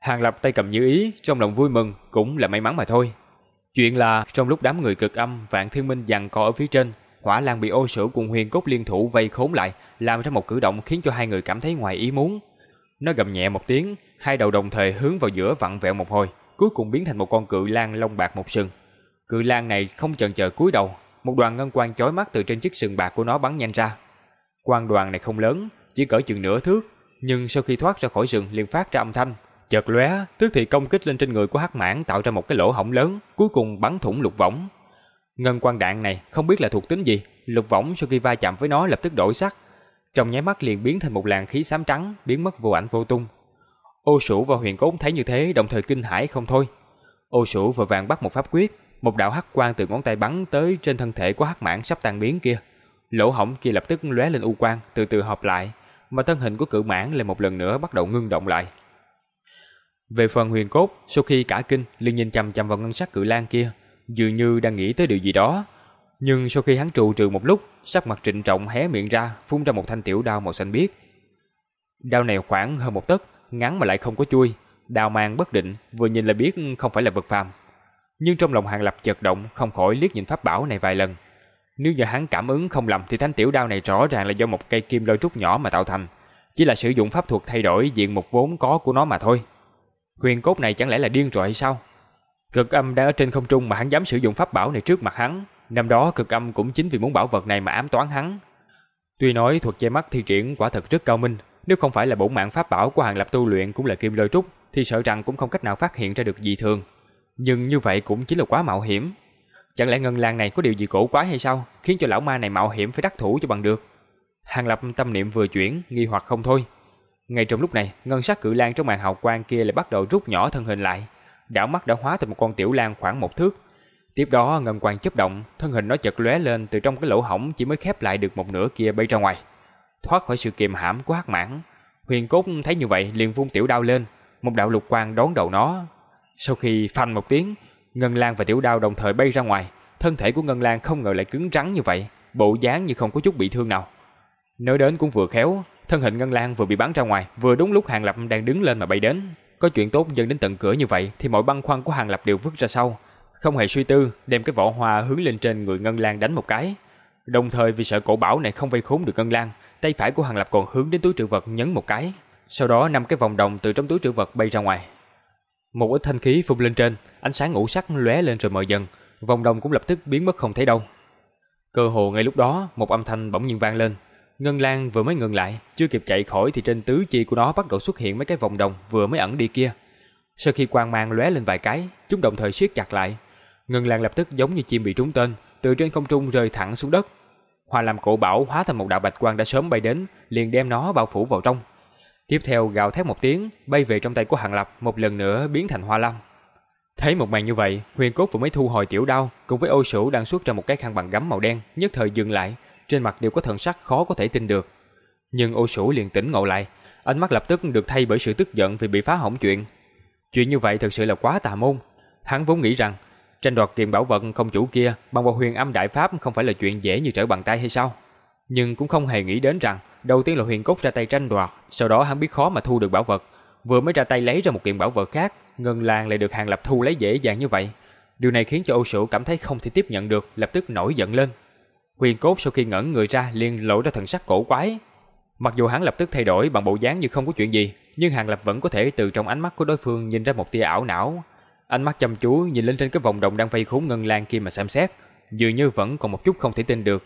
Hàng Lập tay cầm như ý, trong lòng vui mừng, cũng là may mắn mà thôi. Chuyện là trong lúc đám người cực âm, Vạn Thiên Minh giằng co ở phía trên, Hỏa Lan bị ô sử cùng huyền cốt liên thủ vây khốn lại, làm ra một cử động khiến cho hai người cảm thấy ngoài ý muốn. Nó gầm nhẹ một tiếng, hai đầu đồng thời hướng vào giữa vặn vẹo một hồi, cuối cùng biến thành một con cự lan lông bạc một sừng. Cự lan này không chần chờ cúi đầu, một đoàn ngân quang chói mắt từ trên chiếc sừng bạc của nó bắn nhanh ra. Quang đoàn này không lớn, chỉ cỡ chừng nửa thước, nhưng sau khi thoát ra khỏi rừng liền phát ra âm thanh, chợt lóe, tức thì công kích lên trên người của Hắc Mãn tạo ra một cái lỗ hổng lớn, cuối cùng bắn thủng lục võng. Ngân quang đạn này không biết là thuộc tính gì, lục võng sau khi va chạm với nó lập tức đổi sắc, trong nháy mắt liền biến thành một làn khí xám trắng, biến mất vô ảnh vô tung. Ô Sủ và Huyền Cốt thấy như thế, đồng thời kinh hãi không thôi. Ô Sủ vội vàng bắt một pháp quyết, một đạo hắc quang từ ngón tay bắn tới trên thân thể của Hắc Mãn sắp tan biến kia. Lỗ hổng kia lập tức lóe lên u quang, từ từ hợp lại, mà thân hình của cự mãn lại một lần nữa bắt đầu ngưng động lại. Về phần huyền cốt, sau khi cả kinh, liền nhìn chằm chằm vào ngân sắc cự lan kia, dường như đang nghĩ tới điều gì đó. Nhưng sau khi hắn trụ trừ một lúc, sắc mặt trịnh trọng hé miệng ra, phun ra một thanh tiểu đao màu xanh biếc. Đao này khoảng hơn một tấc, ngắn mà lại không có chui, đao mang bất định, vừa nhìn là biết không phải là vật phàm. Nhưng trong lòng Hàng Lập chợt động, không khỏi liếc nhìn pháp bảo này vài lần. Nếu như hắn cảm ứng không lầm thì thanh tiểu đao này rõ ràng là do một cây kim lôi trúc nhỏ mà tạo thành, chỉ là sử dụng pháp thuật thay đổi diện mục vốn có của nó mà thôi. Huyền cốt này chẳng lẽ là điên rồi hay sao? Cực âm đang ở trên không trung mà hắn dám sử dụng pháp bảo này trước mặt hắn. Năm đó cực âm cũng chính vì muốn bảo vật này mà ám toán hắn. Tuy nói thuật che mắt thi triển quả thật rất cao minh, nếu không phải là bổn mạng pháp bảo của hàng lập tu luyện cũng là kim lôi trúc, thì sợ rằng cũng không cách nào phát hiện ra được gì thường. Nhưng như vậy cũng chính là quá mạo hiểm. Chẳng lẽ ngân lang này có điều gì cổ quái hay sao, khiến cho lão ma này mạo hiểm phải đắc thủ cho bằng được? Hàng Lập tâm niệm vừa chuyển, nghi hoặc không thôi. Ngay trong lúc này, ngân sắc cự lan trong màn hào quang kia lại bắt đầu rút nhỏ thân hình lại. Đảo mắt đã hóa thành một con tiểu lan khoảng một thước. Tiếp đó ngân quang chớp động, thân hình nó chợt lóe lên từ trong cái lỗ hổng chỉ mới khép lại được một nửa kia bay ra ngoài, thoát khỏi sự kiềm hãm của hắc mãn. Huyền cốt thấy như vậy liền vung tiểu đao lên, một đạo lục quang đón đầu nó. Sau khi phanh một tiếng, Ngân Lan và Tiểu Đao đồng thời bay ra ngoài, thân thể của Ngân Lan không ngờ lại cứng rắn như vậy, bộ dáng như không có chút bị thương nào. Nói đến cũng vừa khéo, thân hình Ngân Lan vừa bị bắn ra ngoài, vừa đúng lúc Hàng Lập đang đứng lên mà bay đến. Có chuyện tốt dần đến tận cửa như vậy thì mọi băng khoăn của Hàng Lập đều vứt ra sau, không hề suy tư, đem cái vỏ hoa hướng lên trên người Ngân Lan đánh một cái. Đồng thời vì sợ cổ bảo này không vây khốn được Ngân Lan, tay phải của Hàng Lập còn hướng đến túi trữ vật nhấn một cái. Sau đó năm cái vòng đồng từ trong túi trữ vật bay ra ngoài. Một ít thanh khí phun lên trên, ánh sáng ngũ sắc lóe lên rồi mờ dần, vòng đồng cũng lập tức biến mất không thấy đâu. Cơ hồ ngay lúc đó, một âm thanh bỗng nhiên vang lên. Ngân Lan vừa mới ngừng lại, chưa kịp chạy khỏi thì trên tứ chi của nó bắt đầu xuất hiện mấy cái vòng đồng vừa mới ẩn đi kia. Sau khi quang mang lóe lên vài cái, chúng đồng thời siết chặt lại. Ngân Lan lập tức giống như chim bị trúng tên, từ trên không trung rơi thẳng xuống đất. Hoa làm cổ bảo hóa thành một đạo bạch quang đã sớm bay đến, liền đem nó bao phủ vào trong. Tiếp theo gào thét một tiếng, bay về trong tay của Hàng Lập, một lần nữa biến thành hoa lam. Thấy một màn như vậy, Huyền Cốt vừa mới thu hồi tiểu đao, cùng với Ô Sửu đang xuất ra một cái khăn bằng gấm màu đen, nhất thời dừng lại, trên mặt đều có thần sắc khó có thể tin được. Nhưng Ô Sủ liền tỉnh ngộ lại, ánh mắt lập tức được thay bởi sự tức giận vì bị phá hỏng chuyện. Chuyện như vậy thật sự là quá tà môn. Hắn vốn nghĩ rằng tranh đoạt kiềm bảo vật không chủ kia bằng một huyền âm đại pháp không phải là chuyện dễ như trở bàn tay hay sao? Nhưng cũng không hề nghĩ đến rằng đầu tiên là huyền cốt ra tay tranh đoạt, sau đó hắn biết khó mà thu được bảo vật, vừa mới ra tay lấy ra một kiện bảo vật khác, ngân lan lại được hàng lập thu lấy dễ dàng như vậy. Điều này khiến cho Âu Sủ cảm thấy không thể tiếp nhận được, lập tức nổi giận lên. Huyền cốt sau khi ngẩn người ra liền lộ ra thần sắc cổ quái. Mặc dù hắn lập tức thay đổi bằng bộ dáng như không có chuyện gì, nhưng Hàng Lập vẫn có thể từ trong ánh mắt của đối phương nhìn ra một tia ảo não. Ánh mắt chăm chú nhìn lên trên cái vòng đồng đang vây khốn ngân lan kia mà xem xét, dường như vẫn còn một chút không thể tin được.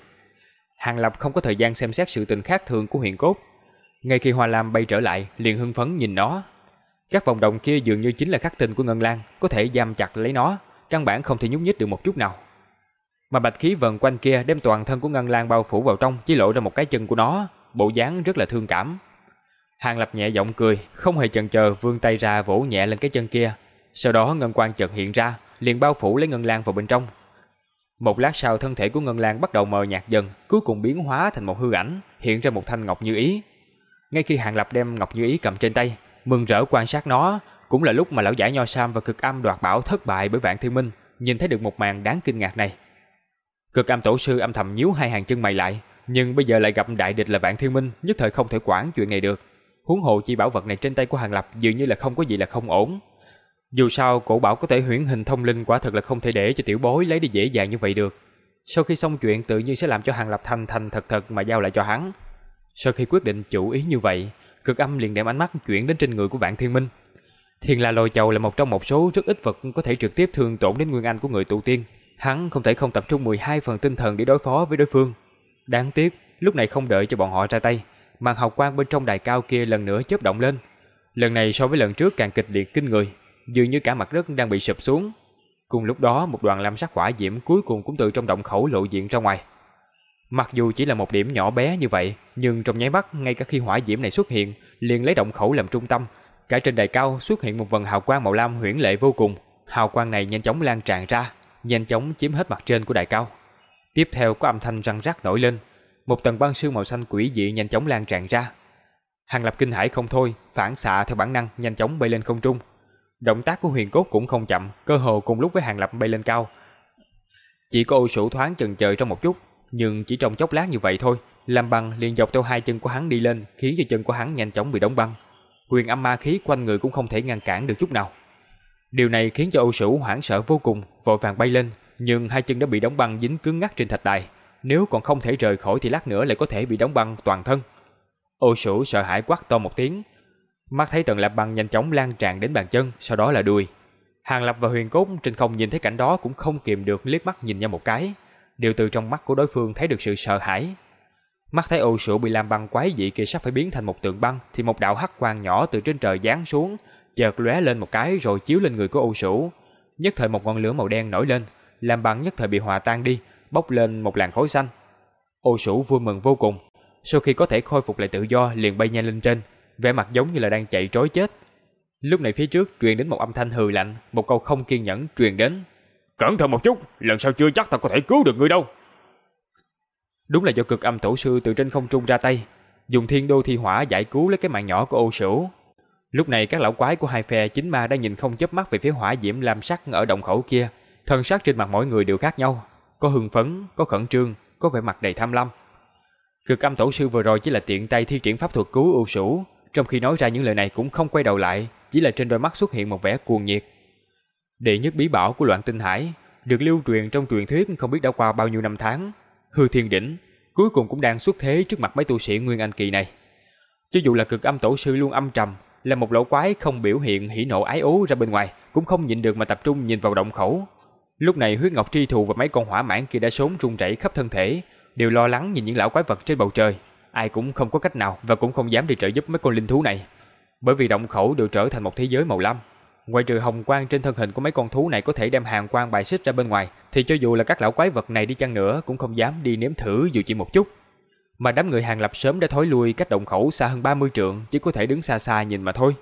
Hàng Lập không có thời gian xem xét sự tình khác thường của huyền cốt. Ngay khi Hoa Lam bay trở lại, liền hưng phấn nhìn nó. Các vòng đồng kia dường như chính là khắc tinh của ngân lan, có thể giam chặt lấy nó, căn bản không thể nhúc nhích được một chút nào. Mà bạch khí vần quanh kia đem toàn thân của ngân lan bao phủ vào trong, chỉ lộ ra một cái chân của nó, bộ dáng rất là thương cảm. Hàng Lập nhẹ giọng cười, không hề chần chờ vươn tay ra vỗ nhẹ lên cái chân kia. Sau đó ngân quang chợt hiện ra, liền bao phủ lấy ngân lan vào bên trong. Một lát sau thân thể của ngân lan bắt đầu mờ nhạt dần, cuối cùng biến hóa thành một hư ảnh, hiện ra một thanh ngọc như ý. Ngay khi Hàng Lập đem ngọc như ý cầm trên tay, mừng rỡ quan sát nó, cũng là lúc mà lão giả Nho Sam và Cực Âm đoạt bảo thất bại bởi Vạn Thiên Minh, nhìn thấy được một màn đáng kinh ngạc này. Cực Âm tổ sư âm thầm nhíu hai hàng chân mày lại, nhưng bây giờ lại gặp đại địch là Vạn Thiên Minh, nhất thời không thể quản chuyện này được. Huống hồ chi bảo vật này trên tay của Hàng Lập dường như là không có gì là không ổn. Dù sao cổ bảo có thể huyễn hình thông linh quả thật là không thể để cho tiểu bối lấy đi dễ dàng như vậy được. Sau khi xong chuyện tự nhiên sẽ làm cho Hàng Lập thành thành thật thật mà giao lại cho hắn. Sau khi quyết định chủ ý như vậy, cực âm liền đem ánh mắt chuyển đến trên người của Vạn Thiên Minh. Thiên La Lôi Châu là một trong một số rất ít vật có thể trực tiếp thương tổn đến nguyên anh của người tụ tiên. Hắn không thể không tập trung 12 phần tinh thần để đối phó với đối phương. Đáng tiếc, lúc này không đợi cho bọn họ ra tay, màn hào quang bên trong đài cao kia lần nữa chớp động lên. Lần này so với lần trước càng kịch liệt kinh người, dường như cả mặt đất đang bị sụp xuống. Cùng lúc đó, một đoàn lam sắc hỏa diễm cuối cùng cũng từ trong động khẩu lộ diện ra ngoài. Mặc dù chỉ là một điểm nhỏ bé như vậy, nhưng trong nháy mắt, ngay cả khi hỏa diễm này xuất hiện, liền lấy động khẩu làm trung tâm, cả trên đài cao xuất hiện một vần hào quang màu lam huyễn lệ vô cùng. Hào quang này nhanh chóng lan tràn ra, nhanh chóng chiếm hết mặt trên của đài cao. Tiếp theo có âm thanh răng rắc nổi lên, một tầng băng sương màu xanh quỷ dị nhanh chóng lan tràn ra. Hàng Lập kinh hãi không thôi, phản xạ theo bản năng nhanh chóng bay lên không trung. Động tác của Huyền Cốt cũng không chậm, cơ hồ cùng lúc với Hàng Lập bay lên cao. Chỉ có Ô Sủ thoáng chần chờ trong một chút, nhưng chỉ trong chốc lát như vậy thôi, làm băng liền dọc theo hai chân của hắn đi lên, khiến cho chân của hắn nhanh chóng bị đóng băng. Huyền âm ma khí quanh người cũng không thể ngăn cản được chút nào. Điều này khiến cho Âu Sủ hoảng sợ vô cùng, vội vàng bay lên, nhưng hai chân đã bị đóng băng dính cứng ngắc trên thạch đài, nếu còn không thể rời khỏi thì lát nữa lại có thể bị đóng băng toàn thân. Âu Sủ sợ hãi quát to một tiếng, mắt thấy tầng lạp băng nhanh chóng lan tràn đến bàn chân, sau đó là đùi. Hàng Lập và Huyền Cốt trên không nhìn thấy cảnh đó cũng không kìm được liếc mắt nhìn nhau một cái, đều từ trong mắt của đối phương thấy được sự sợ hãi. Mắt thấy Âu sủ bị làm băng quái dị kia sắp phải biến thành một tượng băng, thì một đạo hắc quang nhỏ từ trên trời giáng xuống, chợt lóe lên một cái rồi chiếu lên người của ô sủ. Nhất thời một ngọn lửa màu đen nổi lên, làm băng nhất thời bị hòa tan đi, bốc lên một làn khói xanh. Ô Sủ vui mừng vô cùng, sau khi có thể khôi phục lại tự do liền bay nhanh lên trên, vẻ mặt giống như là đang chạy trối chết. Lúc này phía trước truyền đến một âm thanh hừ lạnh, một câu không kiên nhẫn truyền đến. Cẩn thận một chút, lần sau chưa chắc ta có thể cứu được người đâu. Đúng là do cực âm tổ sư từ trên không trung ra tay, dùng thiên đô thi hỏa giải cứu lấy cái mạng nhỏ của ô sửu. Lúc này các lão quái của hai phe chính ma đang nhìn không chớp mắt về phía hỏa diễm lam sắc ở động khẩu kia, thân sắc trên mặt mỗi người đều khác nhau, có hưng phấn, có khẩn trương, có vẻ mặt đầy tham lam. Cực âm tổ sư vừa rồi chỉ là tiện tay thi triển pháp thuật cứu ưu sủ, trong khi nói ra những lời này cũng không quay đầu lại, chỉ là trên đôi mắt xuất hiện một vẻ cuồng nhiệt. Đệ nhất bí bảo của loạn tinh hải, được lưu truyền trong truyền thuyết không biết đã qua bao nhiêu năm tháng, hư thiên đỉnh, cuối cùng cũng đang xuất thế trước mặt mấy tu sĩ Nguyên Anh kỳ này. Cho dù là cực âm tổ sư luôn âm trầm, là một lỗ quái không biểu hiện hỉ nộ ái ố ra bên ngoài, cũng không nhịn được mà tập trung nhìn vào động khẩu. Lúc này huyết ngọc tri thù và mấy con hỏa mãn kia đã sớm run rẩy khắp thân thể, đều lo lắng nhìn những lão quái vật trên bầu trời. Ai cũng không có cách nào và cũng không dám đi trợ giúp mấy con linh thú này. Bởi vì động khẩu đều trở thành một thế giới màu lam. Ngoài trừ hồng quang trên thân hình của mấy con thú này có thể đem hàng quang bài xích ra bên ngoài, thì cho dù là các lão quái vật này đi chăng nữa cũng không dám đi nếm thử dù chỉ một chút. Mà đám người hàng lập sớm đã thối lui cách động khẩu xa hơn 30 trượng, chỉ có thể đứng xa xa nhìn mà thôi.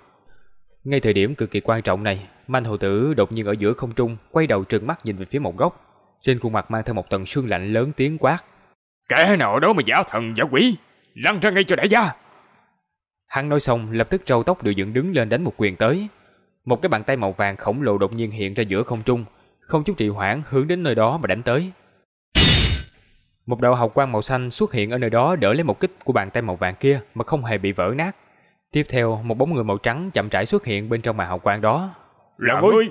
Ngay thời điểm cực kỳ quan trọng này, Manh hồ tử đột nhiên ở giữa không trung, quay đầu trừng mắt nhìn về phía một góc. Trên khuôn mặt mang theo một tầng sương lạnh lớn tiếng quát. Kẻ nào đó mà giả thần giả quỷ, lăn ra ngay cho đại gia. Hắn nói xong, lập tức râu tóc đều dựng đứng lên đánh một quyền tới. Một cái bàn tay màu vàng khổng lồ đột nhiên hiện ra giữa không trung, không chút trì hoãn hướng đến nơi đó mà đánh tới. Một đạo hào quang màu xanh xuất hiện ở nơi đó đỡ lấy một kích của bàn tay màu vàng kia mà không hề bị vỡ nát. Tiếp theo, một bóng người màu trắng chậm rãi xuất hiện bên trong màn hào quang đó. Là ngươi!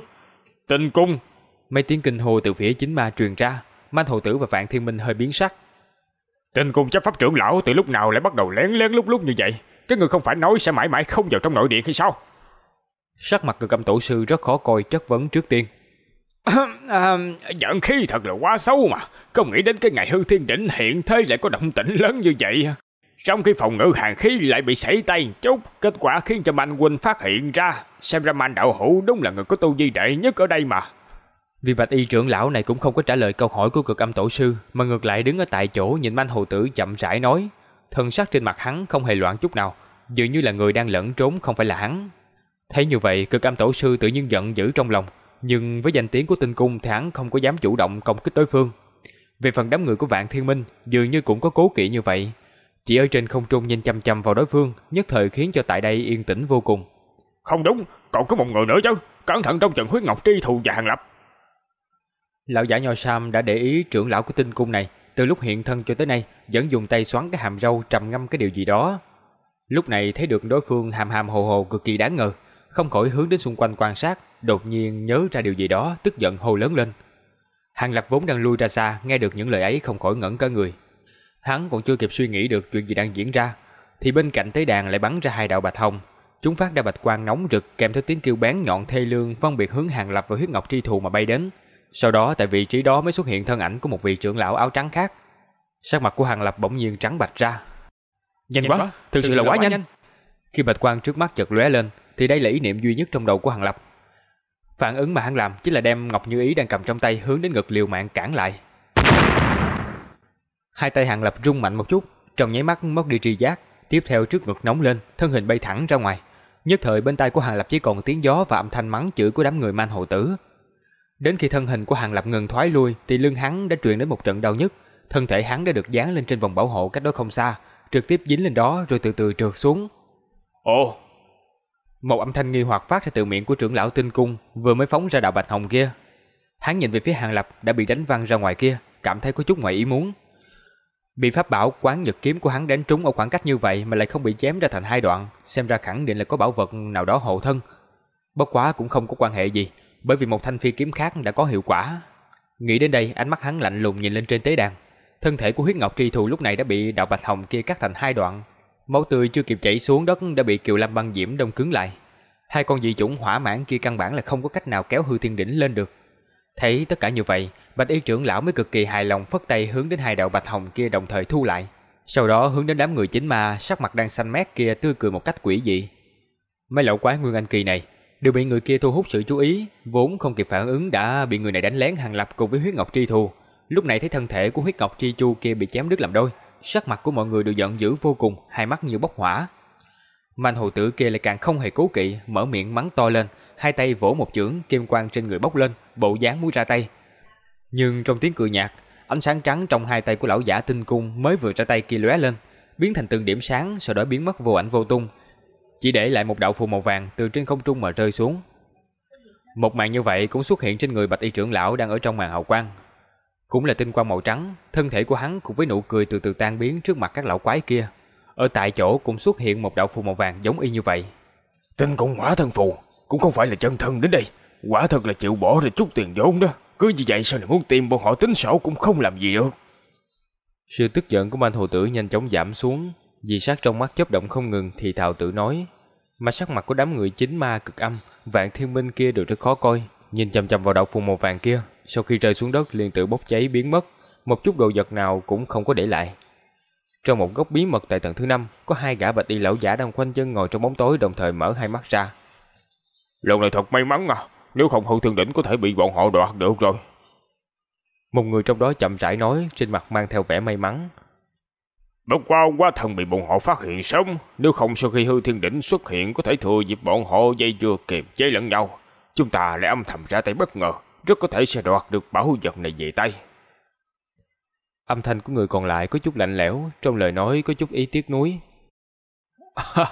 Tình cung! Mấy tiếng kinh hô từ phía chính ma truyền ra, Manh Hồ Tử và Vạn Thiên Minh hơi biến sắc. Tình cung chấp pháp trưởng lão từ lúc nào lại bắt đầu lén lén lúc lúc như vậy? Cái người không phải nói sẽ mãi mãi không vào trong nội điện hay sao? Sắc mặt cực âm tổ sư rất khó coi chất vấn trước tiên. À, giận khí thật là quá xấu mà. Không nghĩ đến cái ngày hư thiên đỉnh hiện thế lại có động tĩnh lớn như vậy. Trong khi phòng ngự hàng khí lại bị sảy tay chút, kết quả khiến cho Mạnh Huynh phát hiện ra. Xem ra Mạnh Đạo Hữu đúng là người có tu vi đệ nhất ở đây mà. Vì bạch y trưởng lão này cũng không có trả lời câu hỏi của cực âm tổ sư, mà ngược lại đứng ở tại chỗ nhìn manh hồ tử chậm rãi nói. Thân sắc trên mặt hắn không hề loạn chút nào, dường như là người đang lẫn trốn không phải là hắn. Thấy như vậy, cực âm tổ sư tự nhiên giận dữ trong lòng, nhưng với danh tiếng của tinh cung thì hắn không có dám chủ động công kích đối phương. Về phần đám người của Vạn Thiên Minh, dường như cũng có cố kỵ như vậy. Chỉ ở trên không trung nhìn chăm chăm vào đối phương, nhất thời khiến cho tại đây yên tĩnh vô cùng. Không đúng, còn có một người nữa chứ, cẩn thận trong trận huyết ngọc tri thù và hàng lập. Lão giả nho sam đã để ý trưởng lão của tinh cung này, từ lúc hiện thân cho tới nay, vẫn dùng tay xoắn cái hàm râu trầm ngâm cái điều gì đó. Lúc này thấy được đối phương hàm hàm hồ hồ cực kỳ đáng ngờ, không khỏi hướng đến xung quanh quan sát, đột nhiên nhớ ra điều gì đó, tức giận hô lớn lên. Hàng Lập vốn đang lui ra xa, nghe được những lời ấy không khỏi ngẩn cả người. Hắn còn chưa kịp suy nghĩ được chuyện gì đang diễn ra, thì bên cạnh tế đàn lại bắn ra hai đạo bạch hồng. Chúng phát ra bạch quang nóng rực kèm theo tiếng kêu bén nhọn thê lương phân biệt hướng Hàng Lập và huyết ngọc tri thù mà bay đến. Sau đó tại vị trí đó mới xuất hiện thân ảnh của một vị trưởng lão áo trắng khác. Sắc mặt của Hàng Lập bỗng nhiên trắng bạch ra. Nhanh, nhanh quá, quá, thực sự là quá nhanh. nhanh. Khi bạch quang trước mắt chợt lóe lên, thì đây là ý niệm duy nhất trong đầu của Hàng Lập. Phản ứng mà hắn làm chính là đem Ngọc Như Ý đang cầm trong tay hướng đến ngực liều mạng cản lại. Hai tay Hàng Lập rung mạnh một chút, trong nháy mắt mất đi tri giác, tiếp theo trước ngực nóng lên, thân hình bay thẳng ra ngoài. Nhất thời bên tai của Hàng Lập chỉ còn tiếng gió và âm thanh mắng chửi của đám người man hồ tử. Đến khi thân hình của Hàng Lập ngừng thoái lui thì lưng hắn đã truyền đến một trận đau nhức, thân thể hắn đã được dán lên trên vòng bảo hộ cách đó không xa, trực tiếp dính lên đó rồi từ từ trượt xuống. Ồ, một âm thanh nghi hoặc phát ra từ miệng của trưởng lão tinh cung vừa mới phóng ra đạo bạch hồng kia. Hắn nhìn về phía Hàng Lập đã bị đánh văng ra ngoài kia, cảm thấy có chút ngoài ý muốn. Bị pháp bảo quán nhật kiếm của hắn đánh trúng ở khoảng cách như vậy mà lại không bị chém ra thành hai đoạn, xem ra khẳng định là có bảo vật nào đó hộ thân. Bất quá cũng không có quan hệ gì, bởi vì một thanh phi kiếm khác đã có hiệu quả. Nghĩ đến đây, ánh mắt hắn lạnh lùng nhìn lên trên tế đàn. Thân thể của huyết ngọc tri thù lúc này đã bị đạo bạch hồng kia cắt thành hai đoạn, Máu tươi chưa kịp chảy xuống đất đã bị Kiều Lam băng diễm đông cứng lại. Hai con dị chủng hỏa mãn kia căn bản là không có cách nào kéo hư thiên đỉnh lên được. Thấy tất cả như vậy, Bạch Y trưởng lão mới cực kỳ hài lòng phất tay hướng đến hai đạo bạch hồng kia đồng thời thu lại. Sau đó hướng đến đám người chính ma sắc mặt đang xanh mét kia tươi cười một cách quỷ dị. Mấy lão quái Nguyên Anh Kỳ này đều bị người kia thu hút sự chú ý, vốn không kịp phản ứng đã bị người này đánh lén hàng lập cùng với huyết ngọc tri thù. Lúc này thấy thân thể của huyết ngọc tri chu kia bị chém đứt làm đôi, sắc mặt của mọi người đều giận dữ vô cùng, hai mắt như bốc hỏa. Mạnh hồ tử kia lại càng không hề cố kỵ, mở miệng mắng to lên, hai tay vỗ một chưởng, kim quang trên người bốc lên, bộ dáng muốn ra tay. Nhưng trong tiếng cười nhạt, ánh sáng trắng trong hai tay của lão giả tinh cung mới vừa ra tay kia lóe lên, biến thành từng điểm sáng, sau đó biến mất vô ảnh vô tung, chỉ để lại một đạo phù màu vàng từ trên không trung mà rơi xuống. Một màn như vậy cũng xuất hiện trên người bạch y trưởng lão đang ở trong màn hào quang. Cũng là tinh quang màu trắng, thân thể của hắn cùng với nụ cười từ từ tan biến trước mặt các lão quái kia. Ở tại chỗ cũng xuất hiện một đạo phù màu vàng giống y như vậy. Tinh công hỏa thân phù, cũng không phải là chân thân đến đây. Quả thật là chịu bỏ ra chút tiền vốn đó. Cứ như vậy sao lại muốn tìm bọn họ tính sổ cũng không làm gì được. Sự tức giận của anh hồ tử nhanh chóng giảm xuống, vì sát trong mắt chớp động không ngừng thì thào tự nói. Mà sắc mặt của đám người chính ma cực âm, vạn thiên minh kia đều rất khó coi. Nhìn chầm chầm vào đạo phù màu vàng kia, sau khi rơi xuống đất liền tự bốc cháy biến mất, một chút đồ vật nào cũng không có để lại. Trong một góc bí mật tại tầng thứ năm, có hai gã bạch y lão giả đang khoanh chân ngồi trong bóng tối đồng thời mở hai mắt ra. Lần này thật may mắn à, nếu không hậu thương đỉnh có thể bị bọn họ đoạt được rồi. Một người trong đó chậm rãi nói, trên mặt mang theo vẻ may mắn. Bất qua quá thần bị bọn họ phát hiện sớm, nếu không sau khi hư thiên đỉnh xuất hiện có thể thừa dịp bọn họ dây dưa kiềm chế lẫn nhau. Chúng ta lại âm thầm ra tay bất ngờ, rất có thể sẽ đoạt được bảo vật này về tay. Âm thanh của người còn lại có chút lạnh lẽo, trong lời nói có chút ý tiếc nuối.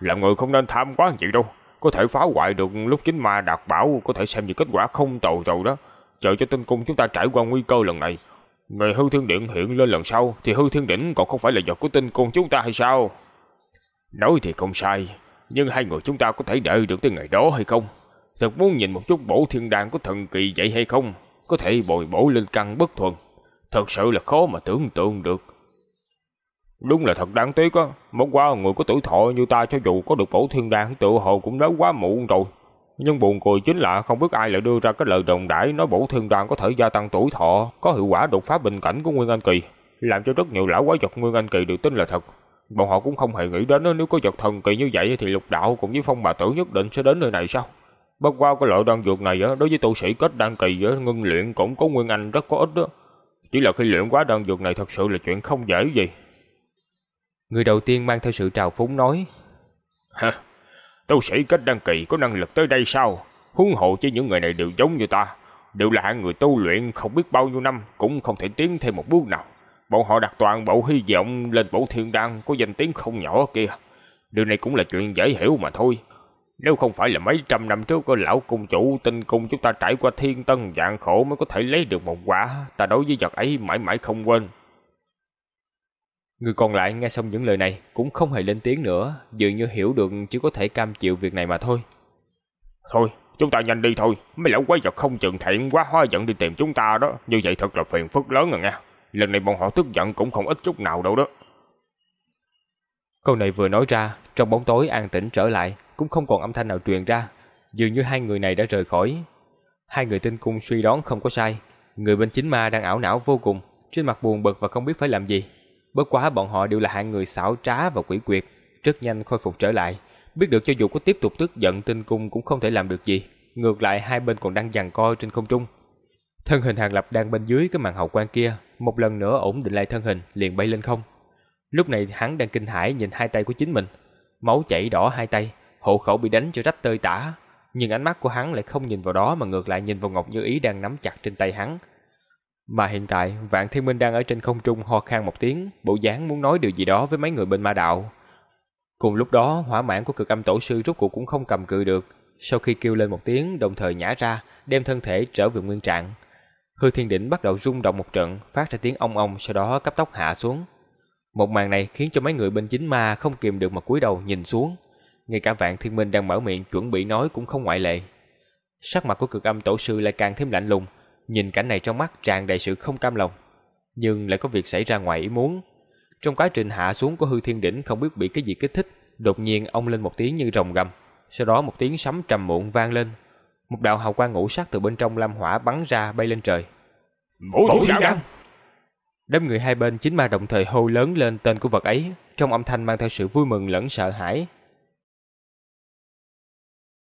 Làm người không nên tham quá vậy đâu, có thể phá hoại được lúc chính ma đạt bảo có thể xem như kết quả không tồi rồi đó. Chờ cho tinh cung chúng ta trải qua nguy cơ lần này. Ngày hư thiên điện hiện lên lần sau thì hư thiên đỉnh còn không phải là vật của tinh cung chúng ta hay sao? Nói thì không sai, nhưng hai người chúng ta có thể đợi được tới ngày đó hay không? Thật muốn nhìn một chút bổ thiên đan của thần kỳ vậy hay không? Có thể bồi bổ lên căn bất thuần. Thật sự là khó mà tưởng tượng được. Đúng là thật đáng tiếc á, một qua người có tuổi thọ như ta cho dù có được bổ thiên đan tự hồ cũng đã quá muộn rồi. Nhưng buồn cười chính là không biết ai lại đưa ra cái lời đồng đãi nói bổ thiên đan có thể gia tăng tuổi thọ, có hiệu quả đột phá bình cảnh của Nguyên Anh Kỳ, làm cho rất nhiều lão quái vật Nguyên Anh Kỳ được tin là thật. Bọn họ cũng không hề nghĩ đến nếu có vật thần kỳ như vậy thì lục đạo cũng với phong bà tử nhất định sẽ đến nơi này sao? Bất qua cái loại đan dược này đối với tu sĩ kết đan kỳ ngưng luyện cũng có Nguyên Anh rất có ích đó. Chỉ là khi luyện quá đan dược này thật sự là chuyện không dễ gì. Người đầu tiên mang theo sự trào phúng nói. Hả? Tu sĩ kết đăng kỳ có năng lực tới đây sao? Huống hộ chứ những người này đều giống như ta. Đều là hạng người tu luyện không biết bao nhiêu năm cũng không thể tiến thêm một bước nào. Bọn họ đặt toàn bộ hy vọng lên bộ thiên đan có danh tiếng không nhỏ kia. Điều này cũng là chuyện dễ hiểu mà thôi. Nếu không phải là mấy trăm năm trước có lão cung chủ tinh cung chúng ta trải qua thiên tân dạng khổ mới có thể lấy được một quả, ta đối với vật ấy mãi mãi không quên. Người còn lại nghe xong những lời này cũng không hề lên tiếng nữa, dường như hiểu được chỉ có thể cam chịu việc này mà thôi. Thôi, chúng ta nhanh đi thôi, mấy lão quái vật không chừng thẹn quá hóa giận đi tìm chúng ta đó, như vậy thật là phiền phức lớn à rồi nha. Lần này bọn họ tức giận cũng không ít chút nào đâu đó. Câu này vừa nói ra, trong bóng tối an tĩnh trở lại, cũng không còn âm thanh nào truyền ra, dường như hai người này đã rời khỏi. Hai người tinh cung suy đoán không có sai, người bên chính ma đang ảo não vô cùng, trên mặt buồn bực và không biết phải làm gì. Bất quá bọn họ đều là hạng người xảo trá và quỷ quyệt, rất nhanh khôi phục trở lại, biết được cho dù có tiếp tục tức giận tinh cung cũng không thể làm được gì, ngược lại hai bên còn đang giằng co trên không trung. Thân hình Hàng Lập đang bên dưới cái màn hậu quan kia, một lần nữa ổn định lại thân hình, liền bay lên không. Lúc này hắn đang kinh hãi nhìn hai tay của chính mình, máu chảy đỏ hai tay, hộ khẩu bị đánh cho rách tơi tả, nhưng ánh mắt của hắn lại không nhìn vào đó mà ngược lại nhìn vào Ngọc Như Ý đang nắm chặt trên tay hắn. Mà hiện tại, Vạn Thiên Minh đang ở trên không trung ho khan một tiếng, bộ dáng muốn nói điều gì đó với mấy người bên ma đạo. Cùng lúc đó, hỏa mãn của cực âm tổ sư rốt cuộc cũng không cầm cự được, sau khi kêu lên một tiếng, đồng thời nhả ra, đem thân thể trở về nguyên trạng. Hư Thiên Đỉnh bắt đầu rung động một trận, phát ra tiếng ong ong, sau đó cấp tốc hạ xuống. Một màn này khiến cho mấy người bên chính ma không kìm được mà cúi đầu nhìn xuống. Ngay cả Vạn Thiên Minh đang mở miệng chuẩn bị nói cũng không ngoại lệ. Sắc mặt của cực âm tổ sư lại càng thêm lạnh lùng, nhìn cảnh này trong mắt tràn đầy sự không cam lòng. Nhưng lại có việc xảy ra ngoài ý muốn. Trong quá trình hạ xuống của hư thiên đỉnh không biết bị cái gì kích thích, đột nhiên ông lên một tiếng như rồng gầm, sau đó một tiếng sấm trầm muộn vang lên. Một đạo hào quang ngũ sắc từ bên trong lam hỏa bắn ra bay lên trời. Bổ thiên đan! Đám người hai bên chính ma đồng thời hô lớn lên tên của vật ấy, trong âm thanh mang theo sự vui mừng lẫn sợ hãi.